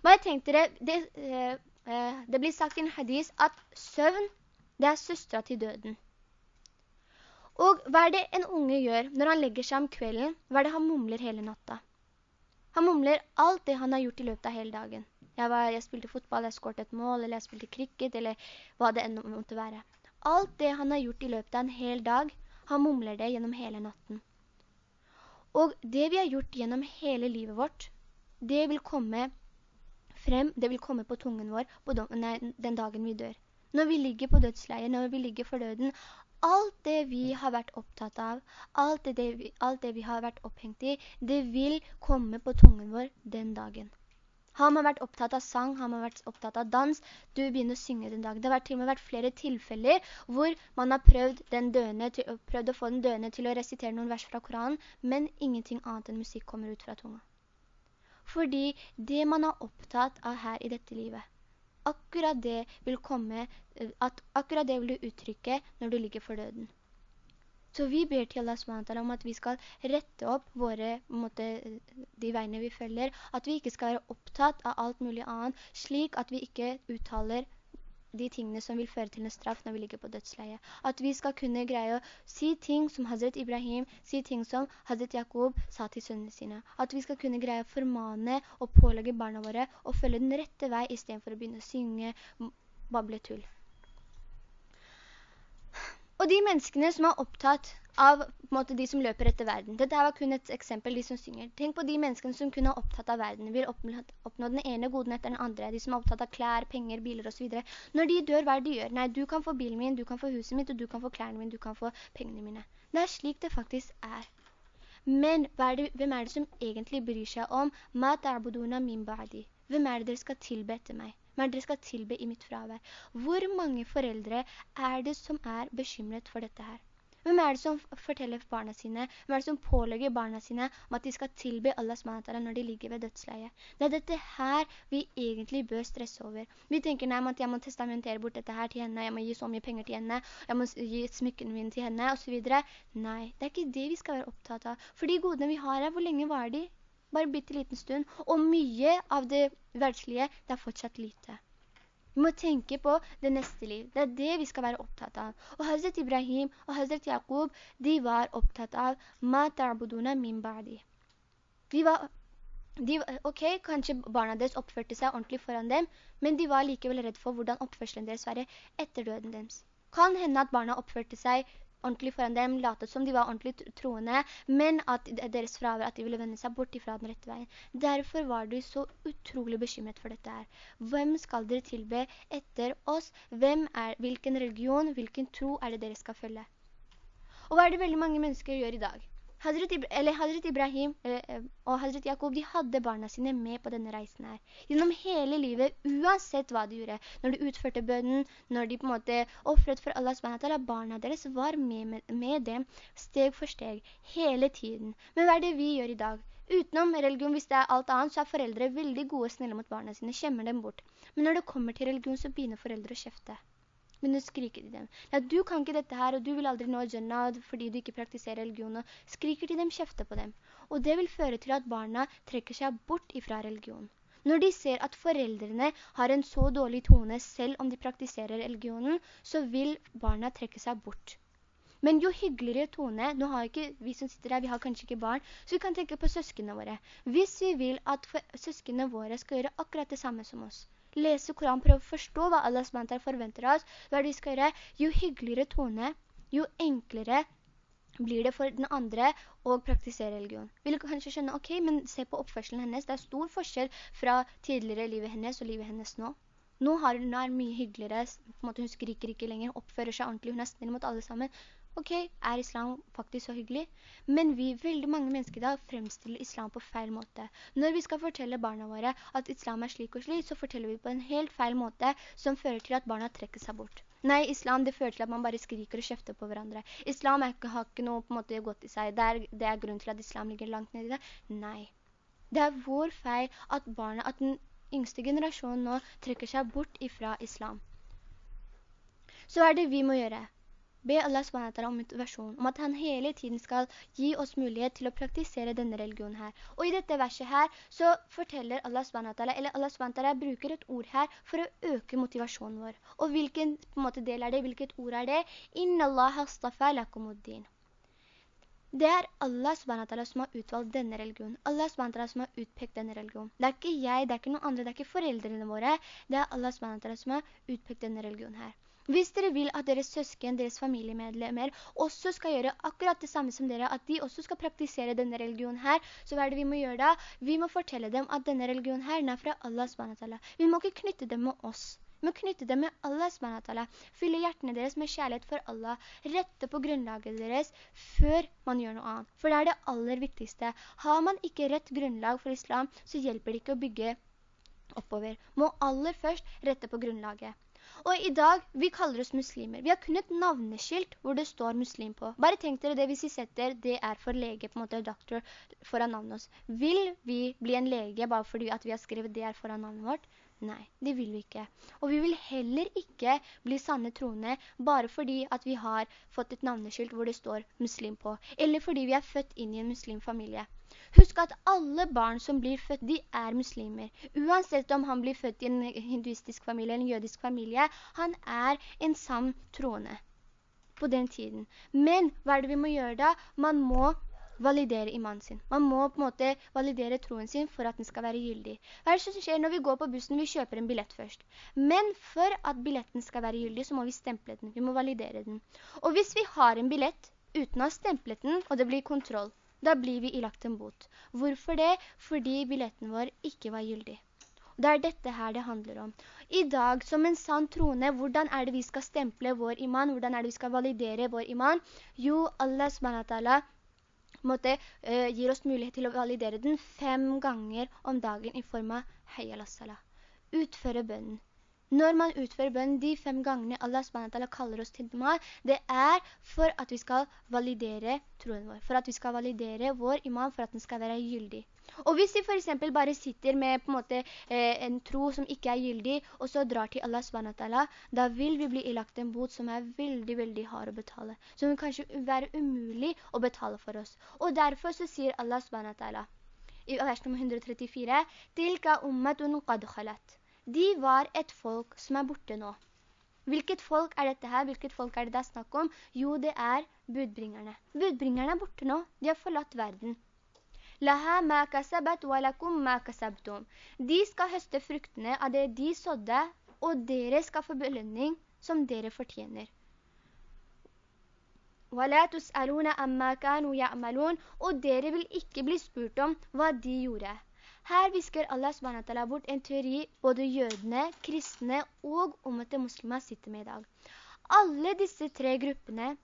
Hva jeg tenkte dere, det, eh, eh, det blir sagt i en hadis at søvn, det er søstra til døden. Og hva er det en unge gjør når han legger seg om kvelden? Hva er det han mumler hele natta? Han mumler alt det han har gjort i løpet av hele dagen. Jeg, var, jeg spilte fotball, jeg skårte et mål, eller jeg spilte cricket, eller hva det enda måtte være. Alt det han har gjort i løpet av en hel dag, han mumler det gjennom hele natten. Og det vi har gjort gjennom hele livet vårt, det vil komme frem, det vil komme på tungen vår på den dagen vi dør. Når vi ligger på dødsleier, når vi ligger for døden, alt det vi har vært opptatt av, alt det, vi, alt det vi har vært opphengt i, det vil komme på tungen vår den dagen. Har man vært opptatt av sang, har man vært opptatt av dans, du begynner å synge den dagen. Det har til og med vært flere tilfeller hvor man har prøvd, til, prøvd å få den døende til å resitere noen vers fra Koranen, men ingenting annet enn musikk kommer ut fra tunga. Fordi det man har opptatt av her i dette livet, akkurat det vil komme, eh, at akkurat det vil du uttrykke når du ligger for døden. Så vi ber til Allah SWT om at vi skal rette opp våre, måte, de veiene vi følger, at vi ikke skal være opptatt av alt mulig annet, slik at vi ikke uttaler de tingene som vil føre til en straff når vi ligger på dødsleie. At vi skal kunne greie å si ting som Hazret Ibrahim, si ting som Hazret Jakob sa til sønnene sine. At vi skal kunne greie å formane og pålegge barna våre og følge den rette vei i stedet for å begynne å synge, babletull. Og de menneskene som er opptatt av måte, de som løper etter verden. Dette var kun et eksempel, de som synger. Tenk på de menneskene som kunne ha opptatt av verden. Vil oppnå den ene goden etter den andre. De som er opptatt av klær, penger, biler og så videre. Når de dør, hva er det de gjør? Nei, du kan få bilen min, du kan få huset mitt, og du kan få klærne mine, du kan få pengene mine. Det er slik det faktisk er. Men er det, hvem er det som egentlig bryr seg om «Ma ta'buduna min ba'di»? Hvem er det dere skal tilbe etter meg? Hvem er det dere skal tilbe i mitt fravær? Hvor mange foreldre er det som er bekymret for dette her? Hvem er det som forteller barna sine? Hvem er det som pålegger barna sine om at de skal tilbe Allah SWT når de ligger ved dødsleie? Det er dette her vi egentlig bør stresse over. Vi tenker nei, at jeg må testamentere bort dette her til henne, jeg må gi så mye penger til henne, jeg må gi smykken min til henne, og så videre. Nei, det er ikke det vi skal være opptatt av. For de godene vi har her, hvor lenge var de? Bare bitte liten stund. Og mye av det verdslige, det er fortsatt lite. Vi må tenke på det neste liv. Det er det vi skal være opptatt av. Og Hazret Ibrahim og Hazret Jakob, de var opptatt av «Ma ta'buduna min ba'di». De var, de, ok, kanskje barna deres oppførte seg ordentlig foran dem, men de var likevel redd for hvordan oppførselen deres var etter døden deres. Kan hende at barna oppførte seg ordentlig foran dem, latet som de var ordentlig troende, men at deres fravær, at de ville vende seg bort ifra den rette veien. Derfor var de så utrolig bekymret for dette her. Hvem skal dere tilbe etter oss? Hvem er, hvilken religion, hvilken tro er det dere skal følge? Og hva er det veldig mange mennesker gjør i dag? Hazret, eller Ibrahim eh, eh, og Hazret Jakob, de hadde barna sine med på denne reisen her. Gjennom hele livet, uansett hva de gjorde. Når de utførte bønnen, når de på en måte offret for Allah SWT, barna deres var med, med, med dem steg for steg, hele tiden. Men hva er det vi gjør i dag? Utenom religion, hvis det er alt annet, så er foreldre veldig gode og snille mot barna sine, kjemmer dem bort. Men når det kommer til religion, så begynner foreldre å kjefte men du skriker til dem. Ja, du kan ikke dette her, og du vil aldri nå Jannah fordi du ikke praktiserer religionen. Skriker til dem, kjefter på dem. Og det vil føre til at barna trekker seg bort ifra religionen. Når de ser at foreldrene har en så dårlig tone selv om de praktiserer religionen, så vil barna trekke seg bort. Men jo hyggeligere tone, nå har ikke vi som sitter her, vi har kanskje ikke barn, så vi kan tenke på søskene våre. Hvis vi vil at søskene våre skal gjøre akkurat det samme som oss, lese Koran, prøve å forstå hva Allah SWT forventer av oss, hva det vi skal gjøre? Jo hyggeligere tone, jo enklere blir det for den andre å praktisere religion. Vil du kanskje skjønne, ok, men se på oppførselen hennes. Det er stor forskjell fra tidligere livet hennes og livet hennes nå. Nå har hun er mye hyggeligere, på en måte hun skriker ikke lenger, oppfører seg ordentlig, hun er snill mot alle sammen. Ok, er islam faktisk så hyggelig? Men vi, veldig mange mennesker da, fremstiller islam på feil måte. Når vi skal fortelle barna våre at islam er slik og slik, så forteller vi på en helt feil måte som fører til at barna trekker seg bort. Nei, islam det fører til at man bare skriker og kjefter på hverandre. Islam er, har ikke noe på en måte godt i seg. Det er, det er grunnen til at islam ligger langt nede i det. Nei. Det er vår feil at barna, at den yngste generasjonen nå trekker seg bort ifra islam. Så er det vi må gjøre. Be Allah SWT om motivasjon, om at han hele tiden skal gi oss mulighet til å praktisere denne religionen her. Og i dette verset her så forteller Allah SWT, eller Allah SWT bruker et ord her for å øke motivasjonen vår. Og hvilken måte, del er det? Hvilket ord er det? Inna Allah astafa lakumuddin. Det er Allah SWT som har utvalgt denne religionen. Allah SWT som har utpekt denne religionen. Det er ikke jeg, det er ikke noen andre, det er ikke foreldrene våre. Det er Allah SWT som har utpekt denne religionen her. Hvis dere vil at deres søsken, deres familiemedlemmer også skal gjøre akkurat det samme som dere, at de også skal praktisere denne religionen her, så hva er det vi må gjøre da? Vi må fortelle dem at denne religionen her er fra Allah SWT. Vi må ikke knytte dem med oss. Vi må knytte dem med Allah SWT. Fylle hjertene deres med kjærlighet for Allah. Rette på grunnlaget deres før man gjør noe annet. For det er det aller viktigste. Har man ikke rett grunnlag for islam, så hjelper det ikke å bygge oppover. Må aller først rette på grunnlaget. Og i dag, vi kaller oss muslimer. Vi har kun et navneskilt hvor det står muslim på. Bare tenk dere det hvis vi setter det er for lege, på en måte doktor, foran navnet oss. Vil vi bli en lege bare fordi at vi har skrevet det er foran navnet vårt? Nei, det vil vi ikke. Og vi vil heller ikke bli sanne troende bare fordi at vi har fått et navneskilt hvor det står muslim på, eller fordi vi er født inn i en muslimfamilie. Husk at alle barn som blir født, de er muslimer. Uansett om han blir født i en hinduistisk familie eller en jødisk familie, han er en sann troende på den tiden. Men hva er det vi må gjøre da? Man må validere imanen sin. Man må på en måte validere troen sin for at den skal være gyldig. Hva er det som skjer når vi går på bussen? Vi kjøper en billett først. Men for at billetten skal være gyldig, så må vi stemple den. Vi må validere den. Og hvis vi har en billett uten å ha stemplet den, og det blir kontroll, da blir vi ilagt en bot. Hvorfor det? Fordi billetten vår ikke var gyldig. Det er dette her det handler om. I dag, som en sann trone, hvordan er det vi skal stemple vår iman? Hvordan er det vi skal validere vår iman? Jo, Allah SWT måtte, uh, gir oss mulighet til å validere den fem ganger om dagen i form av Hayya la Utføre bønnen. Når man utfører bønn de fem gangene Allah SWT kaller oss til dua, det er for at vi skal validere troen vår, for at vi skal validere vår imam, for at den skal være gyldig. Og hvis vi for eksempel bare sitter med på en, måte, eh, en tro som ikke er gyldig, og så drar til Allah SWT, da vil vi bli ilagt en bot som er veldig, veldig hard å betale. Som vil kanskje være umulig å betale for oss. Og derfor så sier Allah SWT i vers nummer 134, «Tilka ummatun qad khalat» de var et folk som er borte nå. Hvilket folk er dette her? Hvilket folk er det det er snakk om? Jo, det er budbringerne. Budbringerne er borte nå. De har forlatt verden. De skal høste fruktene av det de sådde, og dere skal få belønning som dere fortjener. Og dere vil ikke bli spurt om hva de gjorde. Her visker Allah SWT bort en teori både jødene, kristne og omvendte muslimer sitter med i dag. Alle disse tre gruppene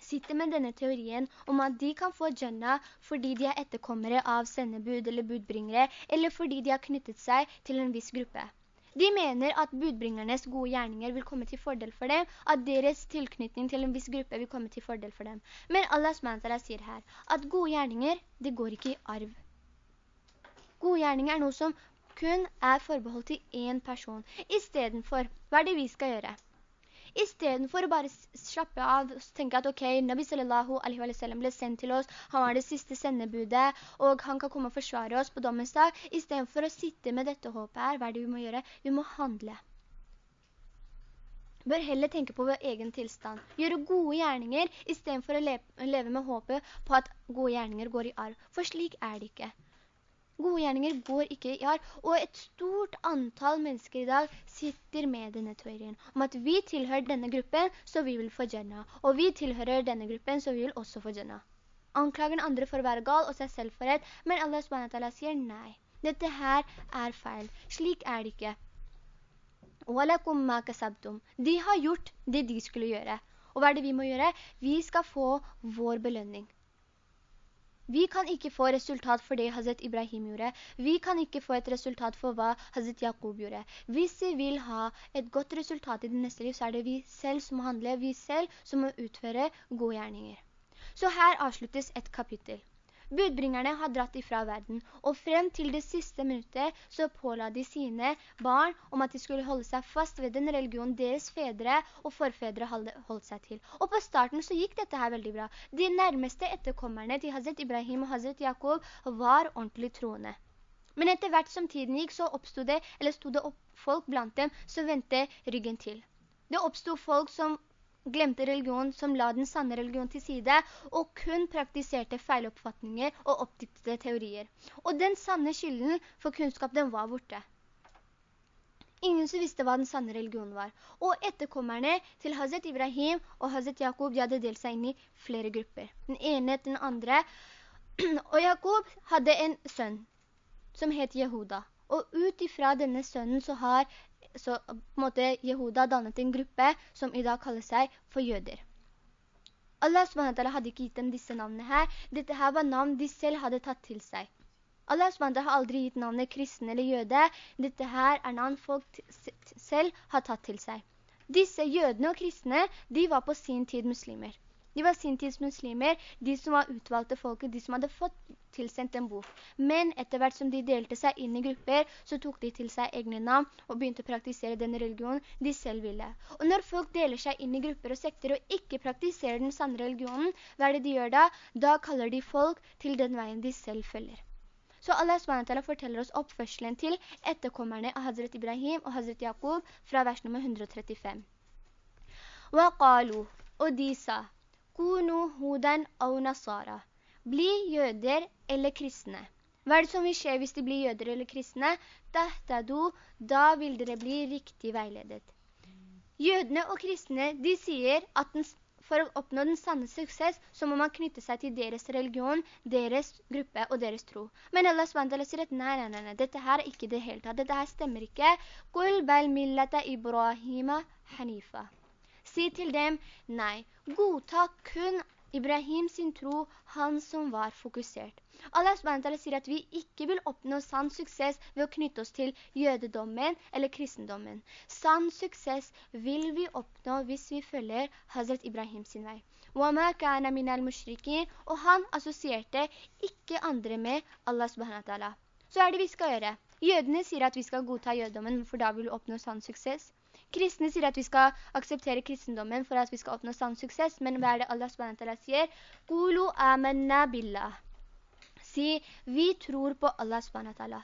sitter med denne teorien om at de kan få Jannah fordi de er etterkommere av sendebud eller budbringere, eller fordi de har knyttet seg til en viss gruppe. De mener at budbringernes gode gjerninger vil komme til fordel for dem, at deres tilknytning til en viss gruppe vil komme til fordel for dem. Men Allah SWT sier her at gode gjerninger, det går ikke i arv. Gode gjerninger er noe som kun er forbeholdt til en person. I stedet for, hva er det vi skal gjøre? I stedet for å bare slappe av og tenke at ok, Nabi sallallahu alaihi wa sallam ble sendt til oss, han var det siste sendebudet, og han kan komme og forsvare oss på dommens dag. I stedet for å sitte med dette håpet her, hva er det vi må gjøre? Vi må handle. Vi bør heller tenke på vår egen tilstand. Gjøre gode gjerninger, i stedet for å leve med håpet på at gode gjerninger går i arv. For slik er det ikke. Gode gjerninger går ikke i arv, og et stort antall mennesker i dag sitter med denne teorien om at vi tilhører denne gruppen, så vi vil få Jannah, og vi tilhører denne gruppen, så vi vil også få Jannah. Anklager andre for å være gal og seg selv for rett, men Allah SWT sier nei. Dette her er feil. Slik er det ikke. De har gjort det de skulle gjøre. Og hva er det vi må gjøre? Vi skal få vår belønning. Vi kan ikke få resultat for det Hazret Ibrahim gjorde. Vi kan ikke få et resultat for hva Hazret Jakob gjorde. Hvis vi vil ha et godt resultat i det neste liv, så er det vi selv som handler, vi selv som må utføre gode gjerninger. Så her avsluttes et kapittel. Budbringerne har dratt ifra verden, og frem til det siste minuttet så påla de sine barn om at de skulle holde seg fast ved den religion deres fedre og forfedre holdt seg til. Og på starten så gikk dette her veldig bra. De nærmeste etterkommerne til Hazret Ibrahim og Hazret Jakob var ordentlig troende. Men etter hvert som tiden gikk, så oppstod det, eller stod det opp folk blant dem som ventet ryggen til. Det oppstod folk som glemte religion, som la den sanne religion til side, og kun praktiserte feiloppfatninger og oppdiktede teorier. Og den sanne skylden for kunnskap, den var borte. Ingen som visste hva den sanne religionen var. Og etterkommerne til Hazret Ibrahim og Hazret Jakob, de hadde delt seg inn i flere grupper. Den ene den andre. <clears throat> Og Jakob hadde en sønn som het Jehuda. Og ut ifra denne sønnen så har så på en måte Jehuda dannet en gruppe som i dag kaller seg for jøder. Allah SWT hadde ikke gitt dem disse navnene her. Dette her var navn de selv hadde tatt til seg. Allah SWT har aldri gitt navnet kristen eller jøde. Dette her er navn folk selv har tatt til seg. Disse jødene og kristne, de var på sin tid muslimer. De var sin tids muslimer, de som var utvalgte folket, de som hadde fått tilsendt en bok. Men etter hvert som de delte seg inn i grupper, så tok de til seg egne navn og begynte å praktisere den religionen de selv ville. Og når folk deler seg inn i grupper og sekter og ikke praktiserer den sanne religionen, hva er det de gjør da? Da kaller de folk til den veien de selv følger. Så Allah SWT forteller oss oppførselen til etterkommerne av Hazret Ibrahim og Hazret Jakob fra vers nummer 135. Og de sa, Kunu hudan au nasara. Bli jøder eller kristne. Hva er det som vil skje hvis de blir jøder eller kristne? Tahtadu, da vil dere bli riktig veiledet. Jødene og kristne, de sier at den, for å oppnå den sanne suksess, så må man knytte seg til deres religion, deres gruppe og deres tro. Men Allah SWT sier at nei, nei, nei, nei, dette her er ikke det hele tatt. Dette her stemmer ikke. «Kul bal millata Ibrahima hanifa. Si til dem, nei, godta kun Ibrahim sin tro, han som var fokusert. Allah SWT sier at vi ikke vil oppnå sann suksess ved å knytte oss til jødedommen eller kristendommen. Sann suksess vil vi oppnå hvis vi følger Hazret Ibrahim sin vei. Og han assosierte ikke andre med Allah SWT. Så er det vi skal gjøre. Jødene sier at vi skal godta jødedommen, for da vil vi oppnå sann suksess. Kristne sier at vi skal akseptere kristendommen for at vi skal oppnå sann suksess, men hva er det Allah SWT sier? «Qulu amanna billah». Si, vi tror på Allah SWT.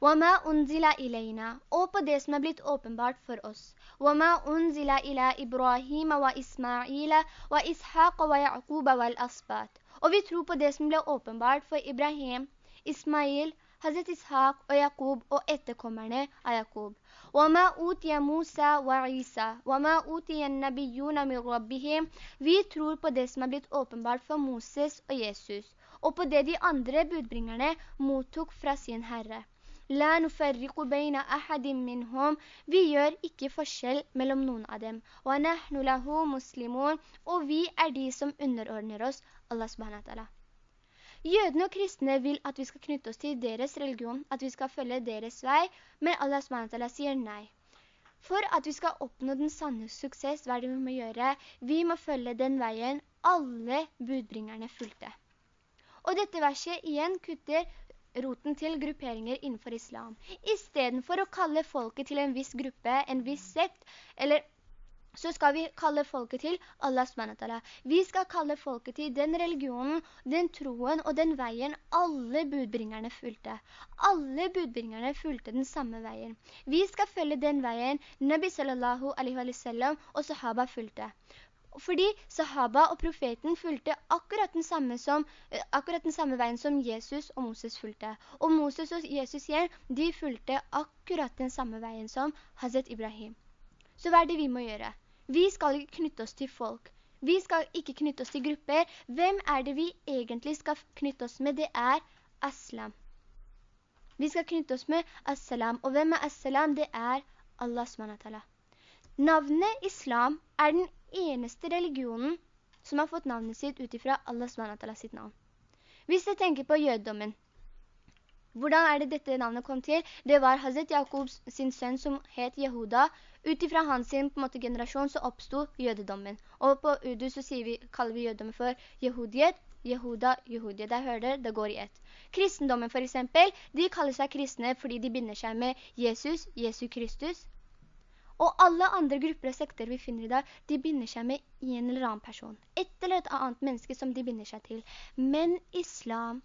وَمَا أُنزِلَ إِلَيْنَا Og på det som er blitt åpenbart for oss. وَمَا أُنزِلَ إِلَى إِبْرَاهِيمَ وَإِسْمَعِيلَ وَإِسْحَاقَ وَيَعْقُوبَ وَالْأَسْبَاطِ Og vi tror på det som ble åpenbart for Ibrahim, Ismail, Hazret Ishaq og Jakob og etterkommerne av Jakob. وَمَا أُوتِيَ مُوسَى وَعِيسَى وَمَا أُوتِيَ النَّبِيُّونَ مِنْ رَبِّهِمْ Vi tror på det som er blitt åpenbart for Moses og Jesus, og på det de andre budbringerne mottok fra sin Herre. La nufarriqu beina ahadim minhum. Vi gjør ikke forskjell mellom noen av dem. Wa nahnu lahu muslimun. Og vi er de som underordner oss Allah subhanahu wa ta'ala. Jødene og kristne vil at vi skal knytte oss til deres religion, at vi skal følge deres vei, men Allah SWT sier nei. For at vi skal oppnå den sanne suksess, hva er det vi må gjøre? Vi må følge den veien alle budbringerne fulgte. Og dette verset igjen kutter roten til grupperinger innenfor islam. I stedet for å kalle folket til en viss gruppe, en viss sekt, eller så skal vi kalle folket til Allah SWT. Vi skal kalle folket til den religionen, den troen og den veien alle budbringerne fulgte. Alle budbringerne fulgte den samme veien. Vi skal følge den veien Nabi sallallahu alaihi wa sallam og sahaba fulgte. Fordi sahaba og profeten fulgte akkurat den, samme som, akkurat den samme veien som Jesus og Moses fulgte. Og Moses og Jesus igjen, de fulgte akkurat den samme veien som Hazret Ibrahim. Så hva er det vi må gjøre? Vi skal ikke knytte oss til folk. Vi skal ikke knytte oss til grupper. Hvem er det vi egentlig skal knytte oss med? Det er Aslam. Vi skal knytte oss med Assalam. Og hvem er Assalam? Det er Allah SWT. Navnet Islam er den eneste religionen som har fått navnet sitt utifra Allah SWT sitt navn. Hvis jeg tenker på jødommen, hvordan er det dette navnet kom til? Det var Hazret Jakobs sin sønn som het Jehuda. Utifra hans sin, måte, generasjon så oppstod jødedommen. Og på Udu så vi, kaller vi jødedommen for Jehudiet, Jehuda, Jehudiet. Der hører dere, det går i ett. Kristendommen for eksempel, de kaller seg kristne fordi de binder seg med Jesus, Jesu Kristus. Og alle andre grupper og sekter vi finner i dag, de binder seg med en eller annen person. Et eller et annet menneske som de binder seg til. Men islam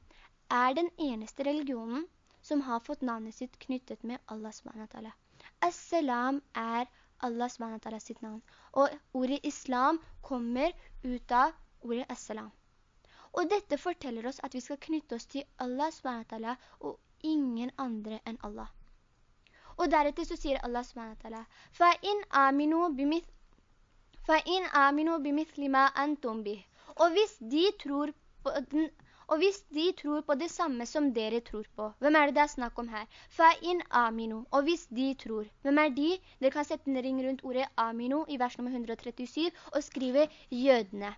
er den eneste religionen som har fått navnet sitt knyttet med Allah SWT. As-salam er Allah SWT sitt navn. Og ordet islam kommer ut av ordet as-salam. Og dette forteller oss at vi skal knytte oss til Allah SWT og ingen andre enn Allah. Og deretter så sier Allah SWT «Fa'in aminu bimith فَإِنْ آمِنُوا بِمِثْلِ مَا أَنْتُمْ بِهِ Og hvis de tror på den og hvis de tror på det samme som dere tror på, hvem er det det er snakk om her? Fa'in aminu. Og hvis de tror, hvem er de? Dere kan sette en ring rundt ordet aminu i vers nummer 137 og skrive jødene.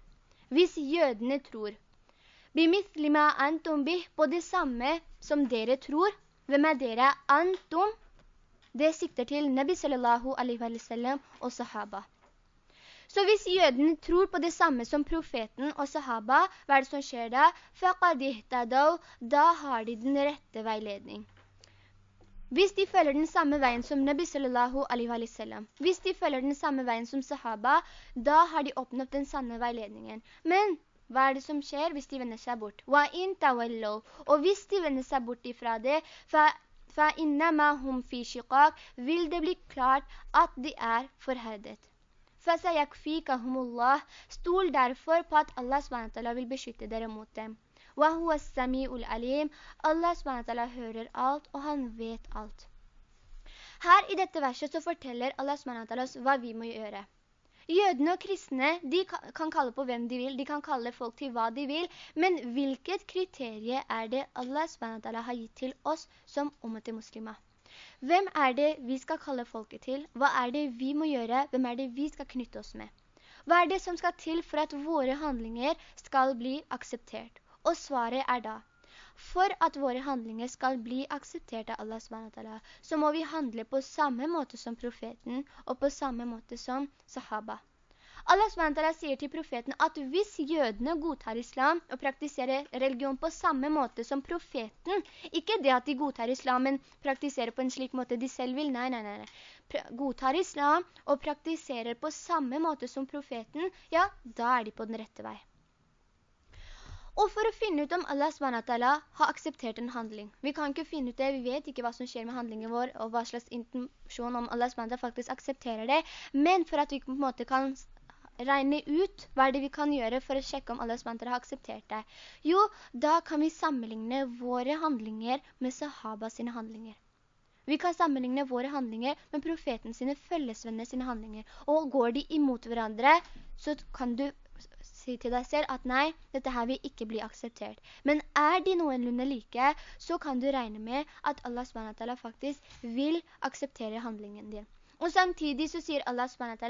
Hvis jødene tror, bimithli antum bih, på det samme som dere tror, hvem er dere? Antum, det sikter til Nabi sallallahu alaihi wa sallam og sahaba. Så hvis jødene tror på det samme som profeten og sahaba, hva er det som skjer da? Da har de den rette veiledning. Hvis de følger den samme veien som Nabi sallallahu alaihi wa sallam, hvis de følger den samme veien som sahaba, da har de oppnått den sanne veiledningen. Men hva er det som skjer hvis de vender seg bort? Og hvis de vender seg bort ifra det, فَإِنَّمَا هُمْ فِي شِقَاق vil det bli klart at de er forherdet. Stol derfor på at Allah SWT vil beskytte dere mot dem. Allah SWT hører alt, og han vet alt. Her i dette verset så forteller Allah SWT oss hva vi må gjøre. Jødene og kristne, de kan kalle på hvem de vil, de kan kalle folk til hva de vil, men hvilket kriterie er det Allah SWT har gitt til oss som ommet til muslimer? Hvem er det vi skal kalle folket til? Hva er det vi må gjøre? Hvem er det vi skal knytte oss med? Hva er det som skal til for at våre handlinger skal bli akseptert? Og svaret er da, for at våre handlinger skal bli akseptert av Allah SWT, så må vi handle på samme måte som profeten, og på samme måte som sahaba. Allah SWT sier til profeten at hvis jødene godtar islam og praktiserer religion på samme måte som profeten, ikke det at de godtar islam, men praktiserer på en slik måte de selv vil, nei, nei, nei, godtar islam og praktiserer på samme måte som profeten, ja, da er de på den rette vei. Og for å finne ut om Allah SWT har akseptert en handling. Vi kan ikke finne ut det, vi vet ikke hva som skjer med handlingen vår, og hva slags intensjon om Allah SWT faktisk aksepterer det. Men for at vi på en måte kan regne ut hva det vi kan gjøre for å sjekke om Allah SWT har akseptert det. Jo, da kan vi sammenligne våre handlinger med sahaba sine handlinger. Vi kan sammenligne våre handlinger med profeten sine følgesvenner sine handlinger. Og går de imot hverandre, så kan du si til deg selv at nei, dette her vil ikke bli akseptert. Men er de noenlunde like, så kan du regne med at Allah SWT faktisk vil akseptere handlingen din. Og samtidig så sier Allah SWT.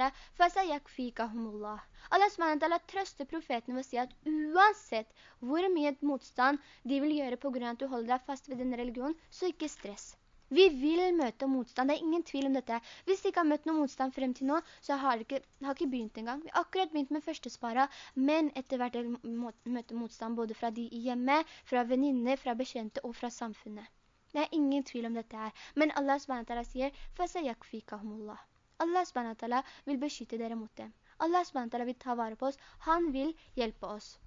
Allah SWT trøster profeten ved å si at uansett hvor mye motstand de vil gjøre på grunn av at du holder deg fast ved den religionen, så ikke stress. Vi vil møte motstand, det er ingen tvil om dette. Hvis de ikke har møtt noen motstand frem til nå, så har de ikke, har ikke begynt engang. Vi har akkurat begynt med første spara, men etter hvert møte motstand både fra de hjemme, fra veninner, fra bekjente og fra samfunnet. Det er ingen tvil om dette her. Men Allah SWT sier, «Fasayakfikahumullah». Allah SWT vil beskytte dere mot dem. Allah SWT vil ta vare på oss. Han vil hjelpe oss.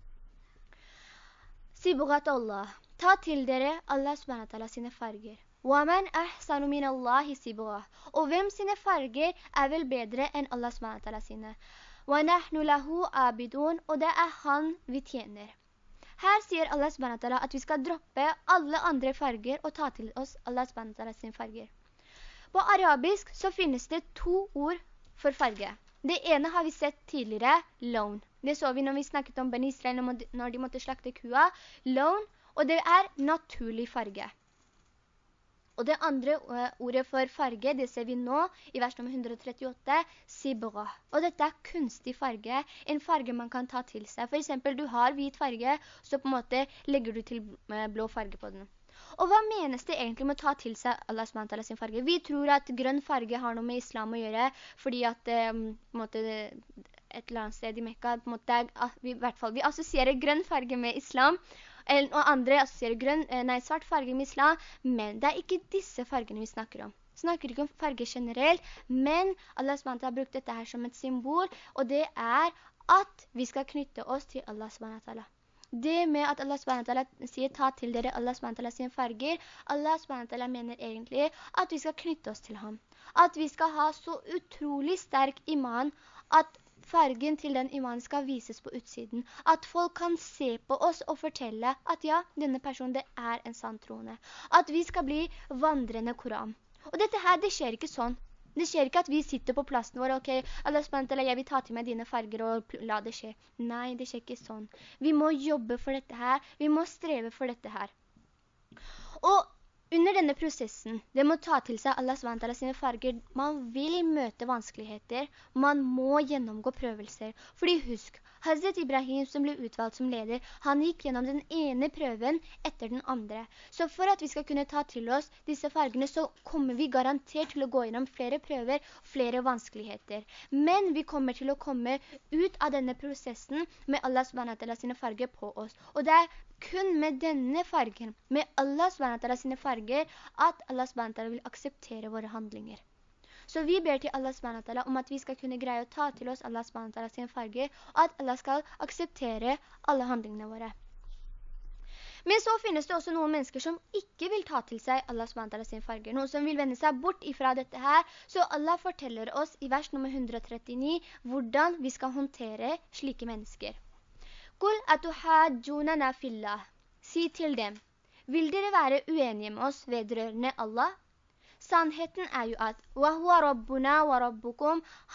Sibugat Allah. Ta til dere Allah SWT sine farger. وَمَنْ أَحْسَنُ مِنَ اللَّهِ سِبْغَةً Og hvem sine farger er vel bedre enn Allah SWT sine? وَنَحْنُ لَهُ آبِدُونَ Og det er han vi tjener. Her sier Allah SWT at vi skal droppe alle andre farger og ta til oss Allah SWT sin farger. På arabisk så finnes det to ord for farge. Det ene har vi sett tidligere, loan. Det så vi når vi snakket om Ben Israel når de måtte slakte kua. Loan, og det er naturlig farge. Og det andre uh, ordet for farge, det ser vi nå i vers nummer 138, sibra. Og dette er kunstig farge, en farge man kan ta til seg. For eksempel, du har hvit farge, så på en måte legger du til uh, blå farge på den. Og hva menes det egentlig med å ta til seg Allah SWT sin farge? Vi tror at grønn farge har noe med islam å gjøre, fordi at um, måte, et eller annet sted i Mekka, på en måte, vi, i hvert fall, vi assosierer grønn farge med islam, og andre assosierer grønn, eh, nei, svart farge med islam, men det er ikke disse fargene vi snakker om. Vi snakker ikke om farge generelt, men Allah SWT har brukt dette her som et symbol, og det er at vi skal knytte oss til Allah SWT. Det med at Allah SWT sier ta til dere Allah SWT sine farger, Allah SWT mener egentlig at vi skal knytte oss til ham. At vi skal ha så utrolig sterk iman at fargen til den imanen skal vises på utsiden. At folk kan se på oss og fortelle at ja, denne personen det er en sann troende. At vi skal bli vandrende Koran. Og dette her, det skjer ikke sånn. Det skjer ikke at vi sitter på plassen vår, ok, Allah eller jeg vil ta til meg dine farger og la det skje. Nei, det skjer ikke sånn. Vi må jobbe for dette her. Vi må streve for dette her. Og under denne prosessen, det må ta til seg Allah SWT sine farger, man vil møte vanskeligheter, man må gjennomgå prøvelser. Fordi husk, Hazret Ibrahim som ble utvalgt som leder, han gikk gjennom den ene prøven etter den andre. Så for at vi skal kunne ta til oss disse fargene, så kommer vi garantert til å gå gjennom flere prøver, flere vanskeligheter. Men vi kommer til å komme ut av denne prosessen med Allah SWT sine farger på oss. Og det er kun med denne fargen, med Allah SWT sine farger, at Allah SWT vil akseptere våre handlinger. Så vi ber til Allah SWT om at vi skal kunne greie å ta til oss Allah SWT sin farger, og at Allah skal akseptere alle handlingene våre. Men så finnes det også noen mennesker som ikke vil ta til seg Allah SWT sin farger, noen som vil vende seg bort ifra dette her. Så Allah forteller oss i vers nummer 139 hvordan vi skal håndtere slike mennesker. Kul atuhadjunana fillah. Si til dem, vil dere være uenige med oss vedrørende Allah? Sannheten er jo at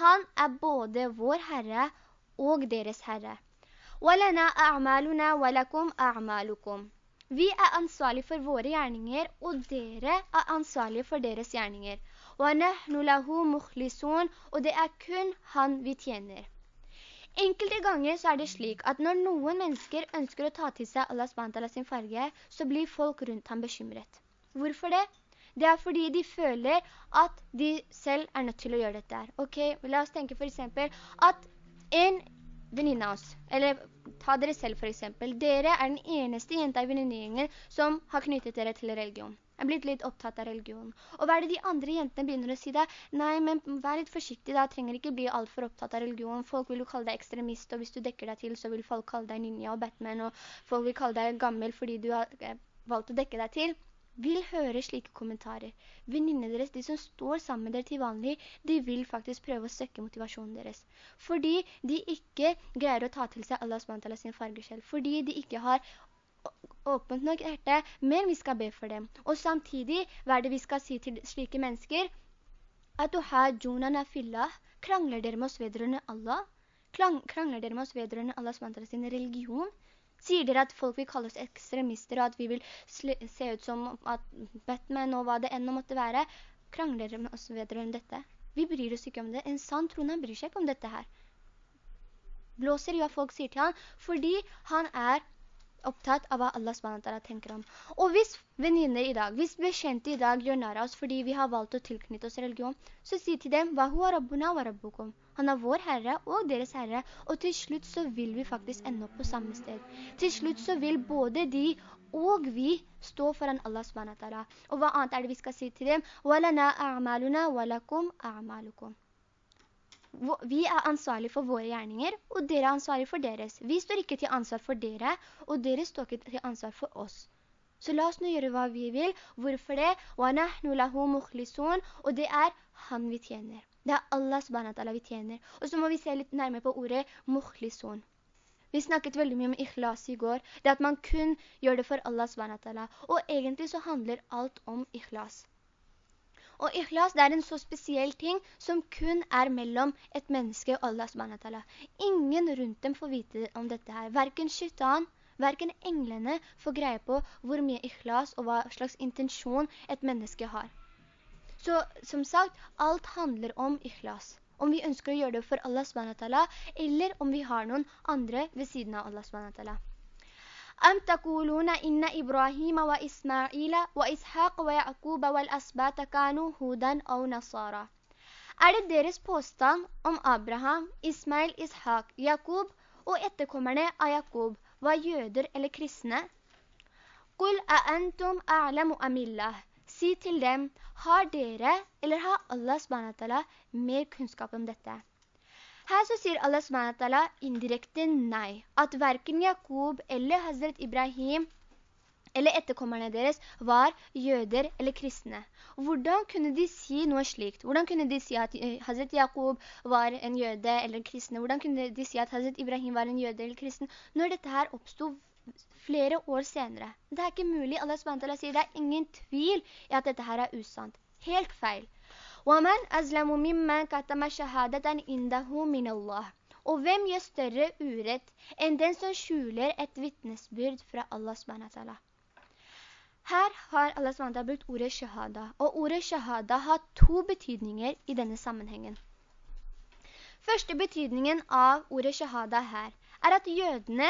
Han er både vår Herre og deres Herre. Vi er ansvarlige for våre gjerninger, og dere er ansvarlige for deres gjerninger. Og det er kun han vi tjener. Enkelte ganger så er det slik at når noen mennesker ønsker å ta til seg Allah SWT sin farge, så blir folk rundt ham bekymret. Hvorfor det? Det er fordi de føler at de selv er nødt til å gjøre dette her. Ok, la oss tenke for eksempel at en venninne av oss, eller ta dere selv for eksempel, dere er den eneste jenta i venninnegjengen som har knyttet dere til religion. Jeg er blitt litt opptatt av religion. Og hva er det de andre jentene begynner å si da? Nei, men vær litt forsiktig da, trenger ikke bli alt for opptatt av religion. Folk vil jo kalle deg ekstremist, og hvis du dekker deg til, så vil folk kalle deg ninja og Batman, og folk vil kalle deg gammel fordi du har eh, valgt å dekke deg til vil høre slike kommentarer. Venninne deres, de som står sammen med dere til vanlig, de vil faktisk prøve å søkke motivasjonen deres. Fordi de ikke greier å ta til seg Allah SWT sin fargeskjell. Fordi de ikke har åpent nok hjerte, men vi skal be for dem. Og samtidig, hva er det vi skal si til slike mennesker? At du har junana fillah, krangler dere med oss vedrørende Allah? Krangler dere med oss vedrørende Allah SWT sin religion? Sier dere at folk vil kalle oss ekstremister, og at vi vil se ut som at Batman og hva det enda måtte være? Krangler dere med oss vedrørende dette? Vi bryr oss ikke om det. En sann troende bryr seg ikke om dette her. Blåser jo hva folk sier til han, fordi han er opptatt av hva Allah SWT tenker om. Og hvis venninner i dag, hvis bekjente i dag gjør nær oss fordi vi har valgt å tilknytte oss religion, så si til dem, «Wa rabbuna wa rabbukum». Han er vår Herre og deres Herre, og til slutt så vil vi faktisk ende opp på samme sted. Til slutt så vil både de og vi stå foran Allah SWT. Og hva annet er det vi skal si til dem? «Walana a'maluna walakum a'malukum». Vi er ansvarlige for våre gjerninger, og dere er ansvarlige for deres. Vi står ikke til ansvar for dere, og dere står ikke til ansvar for oss. Så la oss nå gjøre hva vi vil. Hvorfor det? وَنَحْنُ لَهُ مُخْلِصُونَ Og det er han vi tjener. Det er Allah subhanahu vi tjener. Og så må vi se litt nærmere på ordet mukhlisun. Vi snakket veldig mye om ikhlas i går. Det at man kun gjør det for Allah subhanahu Og egentlig så handler alt om ikhlas. Og ikhlas det er en så spesiell ting som kun er mellom et menneske og Allah SWT. Ingen rundt dem får vite om dette her. Hverken skytan, hverken englene får greie på hvor mye ikhlas og hva slags intensjon et menneske har. Så som sagt, alt handler om ikhlas. Om vi ønsker å gjøre det for Allah SWT, eller om vi har noen andre ved siden av Allah subhanahu أم تقولون إن إبراهيم وإسماعيل وإسحاق ويعقوب والأسبات كانوا هودا أو نصارى Er det deres påstand om Abraham, Ismail, Ishak, Jakob og etterkommerne av Jakob var jøder eller kristne? Qul a'antum a'lamu amillah. Si til dem, har dere eller har Allah SWT mer kunnskap om dette? Her så sier Allah SWT indirekte nei, at hverken Jakob eller Hazret Ibrahim eller etterkommerne deres var jøder eller kristne. Hvordan kunne de si noe slikt? Hvordan kunne de si at eh, Hazret Jakob var en jøde eller en kristne? Hvordan kunne de si at Hazret Ibrahim var en jøde eller kristen? Når dette her oppstod flere år senere. Det er ikke mulig. Allah sier det er ingen tvil i at dette her er usant. Helt feil. وَمَنْ أَزْلَمُ مِمَّنْ كَتَمَ شَهَادَةً إِنْدَهُ مِنَ اللَّهِ Og hvem gjør større urett enn den som skjuler et vittnesbyrd fra Allah SWT? Her har Allah SWT brukt ordet shahada, og ordet shahada har to betydninger i denne sammenhengen. Første betydningen av ordet shahada her er at jødene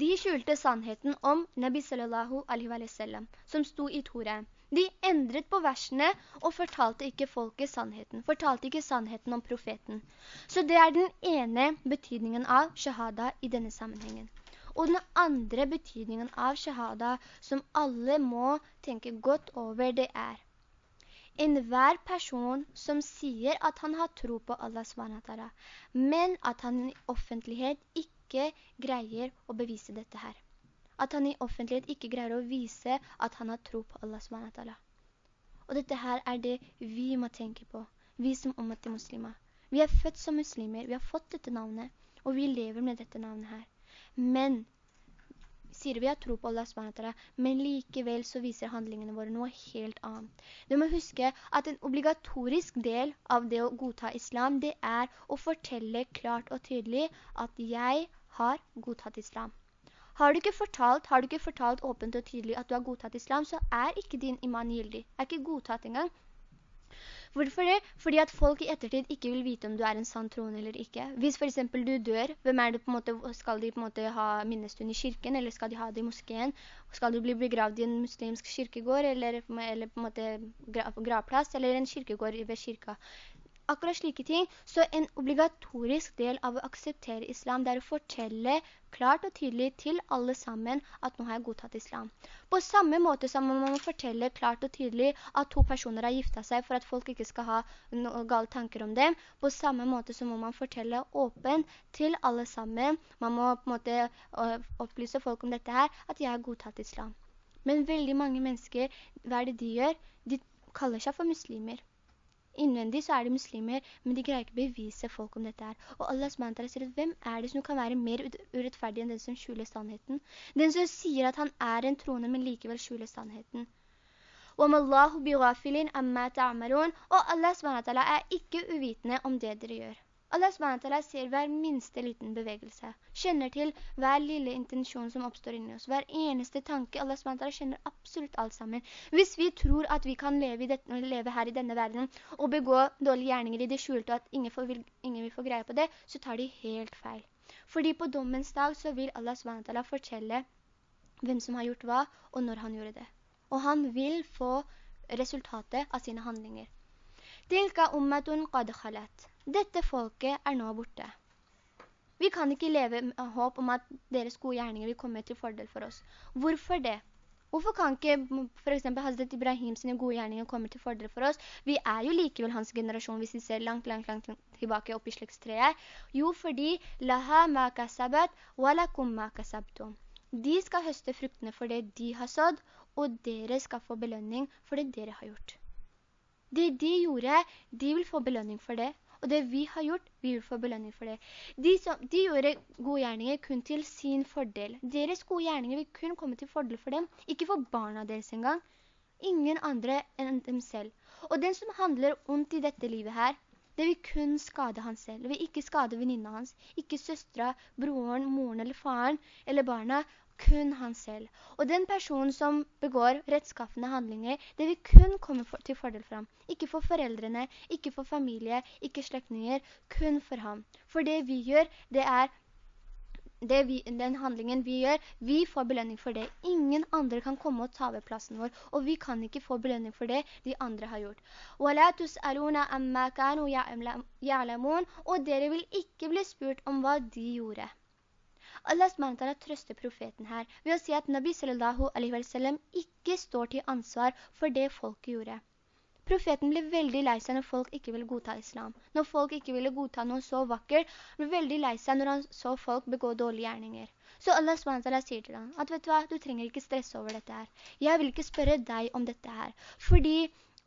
de skjulte sannheten om Nabi sallallahu alaihi wa sallam, som sto i Torah. De endret på versene og fortalte ikke folket sannheten, fortalte ikke sannheten om profeten. Så det er den ene betydningen av shahada i denne sammenhengen. Og den andre betydningen av shahada som alle må tenke godt over det er en hver person som sier at han har tro på Allah SWT, men at han i offentlighet ikke greier å bevise dette her at han i offentlighet ikke greier å vise at han har tro på Allah SWT. Og dette her er det vi må tenke på, vi som til muslimer. Vi er født som muslimer, vi har fått dette navnet, og vi lever med dette navnet her. Men, sier vi har tro på Allah SWT, men likevel så viser handlingene våre noe helt annet. Du må huske at en obligatorisk del av det å godta islam, det er å fortelle klart og tydelig at jeg har godtatt islam. Har du ikke fortalt, har du ikke fortalt åpent og tydelig at du har godtatt islam, så er ikke din iman gyldig. Er ikke godtatt engang. Hvorfor det? Fordi at folk i ettertid ikke vil vite om du er en sann troende eller ikke. Hvis for eksempel du dør, hvem er det på en måte, skal de på en måte ha minnestund i kirken, eller skal de ha det i moskeen? Skal du bli begravd i en muslimsk kirkegård, eller, eller på en måte gravplass, eller en kirkegård ved kirka? Akkurat slike ting, så en obligatorisk del av å akseptere islam, det er å fortelle klart og tydelig til alle sammen at nå har jeg godtatt islam. På samme måte som man må fortelle klart og tydelig at to personer har gifta seg for at folk ikke skal ha noen gale tanker om dem, på samme måte så må man fortelle åpen til alle sammen. Man må på en måte opplyse folk om dette her, at jeg har godtatt islam. Men veldig mange mennesker, hva er det de gjør? De kaller seg for muslimer. Innvendig så er de muslimer, men de greier ikke bevise folk om dette her. Og Allah SWT sier at hvem er det som kan være mer urettferdig enn den som skjuler sannheten? Den som sier at han er en troende, men likevel skjuler sannheten. Og Allah SWT er ikke uvitende om det dere gjør. Allah SWT ser hver minste liten bevegelse, kjenner til hver lille intensjon som oppstår inni oss, hver eneste tanke. Allah SWT kjenner absolutt alt sammen. Hvis vi tror at vi kan leve, dette, leve her i denne verden og begå dårlige gjerninger i det skjulte, og at ingen, får, ingen vil få greie på det, så tar de helt feil. Fordi på dommens dag så vil Allah SWT fortelle hvem som har gjort hva, og når han gjorde det. Og han vil få resultatet av sine handlinger. Tilka ummatun qad khalat. Dette folket er nå borte. Vi kan ikke leve med håp om at deres gode gjerninger vil komme til fordel for oss. Hvorfor det? Hvorfor kan ikke for eksempel Hazret Ibrahim sine gode gjerninger komme til fordel for oss? Vi er jo likevel hans generasjon hvis vi ser langt, langt, langt tilbake opp i slektstreet. Jo, fordi «Laha ma kasabat, walakum ma kasabtum». De skal høste fruktene for det de har sådd, og dere skal få belønning for det dere har gjort. Det de gjorde, de vil få belønning for det, og det vi har gjort, vi vil få belønning for det. De, som, de gjorde gode gjerninger kun til sin fordel. Deres gode gjerninger vil kun komme til fordel for dem, ikke for barna deres engang. Ingen andre enn dem selv. Og den som handler ondt i dette livet her, det vil kun skade han selv. Det vil ikke skade venninna hans, ikke søstra, broren, moren eller faren eller barna kun han selv. Og den personen som begår rettskaffende handlinger, det vil kun komme for, til fordel for ham. Ikke for foreldrene, ikke for familie, ikke slektinger, kun for ham. For det vi gjør, det er vi, den handlingen vi gjør, vi får belønning for det. Ingen andre kan komme og ta ved plassen vår, og vi kan ikke få belønning for det de andre har gjort. Og dere vil ikke bli spurt om hva de gjorde. Allah SWT trøster profeten her ved å si at Nabi sallallahu alaihi wa sallam ikke står til ansvar for det folket gjorde. Profeten ble veldig lei seg når folk ikke ville godta islam. Når folk ikke ville godta noe så vakkert, ble veldig lei seg når han så folk begå dårlige gjerninger. Så Allah SWT sier til ham at vet du hva, du trenger ikke stresse over dette her. Jeg vil ikke spørre deg om dette her. Fordi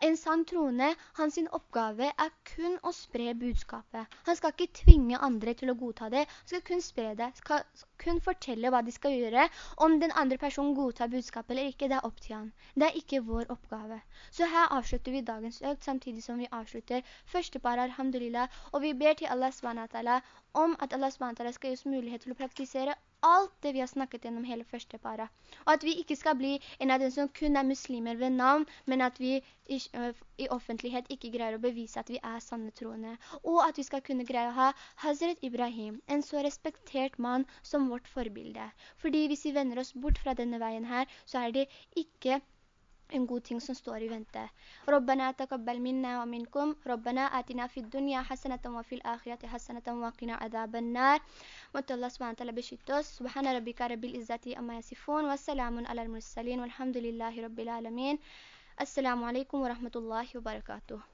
en sann troende, hans oppgave er kun å spre budskapet. Han skal ikke tvinge andre til å godta det. Han skal kun spre det. Skal kun fortelle hva de skal gjøre. Om den andre personen godtar budskapet eller ikke, det er opp til han. Det er ikke vår oppgave. Så her avslutter vi dagens økt, samtidig som vi avslutter første par, alhamdulillah. Og vi ber til Allah SWT om at Allah SWT skal gi oss mulighet til å praktisere alt det vi har snakket gjennom hele første para. Og at vi ikke skal bli en av dem som kun er muslimer ved navn, men at vi i, i, offentlighet ikke greier å bevise at vi er sanne troende. Og at vi skal kunne greie å ha Hazret Ibrahim, en så respektert mann som vårt forbilde. Fordi hvis vi vender oss bort fra denne veien her, så er det ikke en god ting som står i vente. ربنا تقبل منا ومنكم ربنا آتنا في الدنيا حسنة وفي الآخرة حسنة وقنا عذاب النار måtte Allah SWT beskytte oss. Subhana rabbika rabbil izzati amma yasifun. Wassalamun ala al-mursalin. Walhamdulillahi rabbil alamin. Assalamu alaikum wa rahmatullahi wa barakatuh.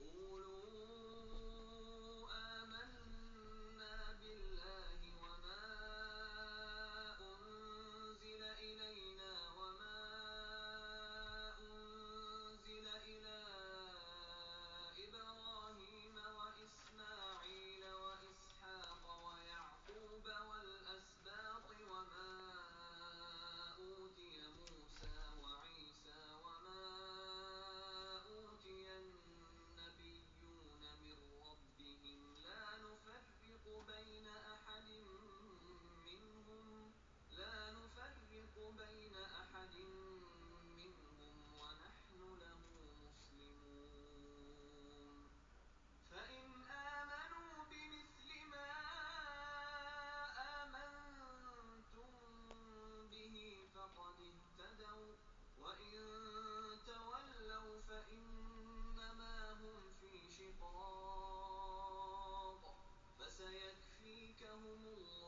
قُولُوا الرقاق فسيكفيكهم الله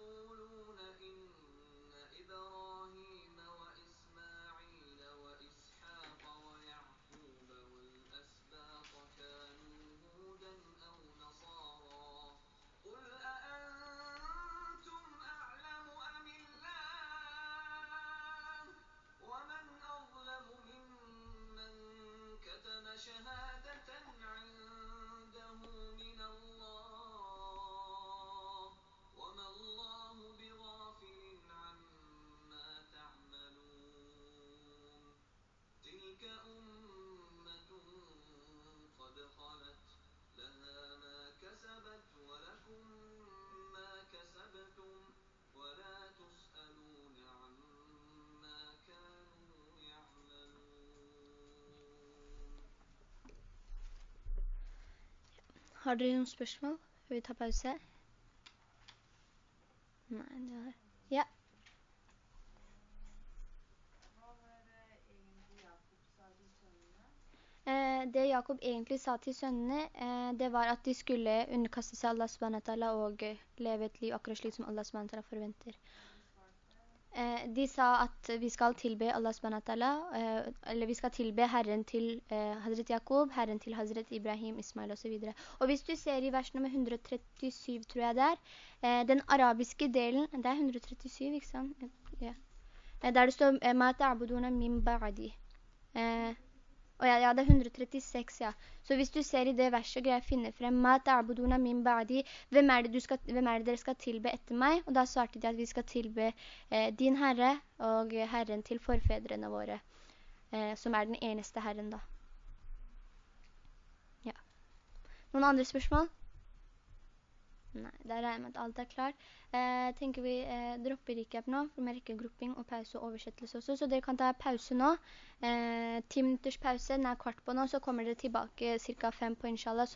يَقُولُونَ Har dere noen spørsmål? Skal vi ta pause? Nei, det er... Ja. Eh, det Jakob egentlig sa til sønnene, eh, det var at de skulle underkaste seg Allah SWT og leve et liv akkurat slik som Allah SWT forventer. Eh, de sa at vi skal tilbe Allah SWT, eh, eller vi skal tilbe Herren til eh, Hazret Jakob, Herren til Hazret Ibrahim, Ismail og så videre. Og hvis du ser i vers nummer 137, tror jeg det er, den arabiske delen, det er 137, ikke sant? Ja. Der det står «Ma ta'buduna min ba'di». Eh, og ja, ja, det er 136, ja. Så hvis du ser i det verset, greier jeg å finne frem «Ma ta'buduna min ba'di», hvem er, skal, hvem er, det dere skal tilbe etter meg? Og da svarte de at vi skal tilbe eh, din Herre og Herren til forfedrene våre, eh, som er den eneste Herren da. Ja. Noen andre spørsmål? Nei, da regner jeg med at alt er klart. Eh, tenker vi eh, dropper recap nå, for med rekkegrupping og pause og oversettelse også, så dere kan ta pause nå. Eh, 10 minutters pause, den er kvart på nå, så kommer dere tilbake cirka fem på inshallah.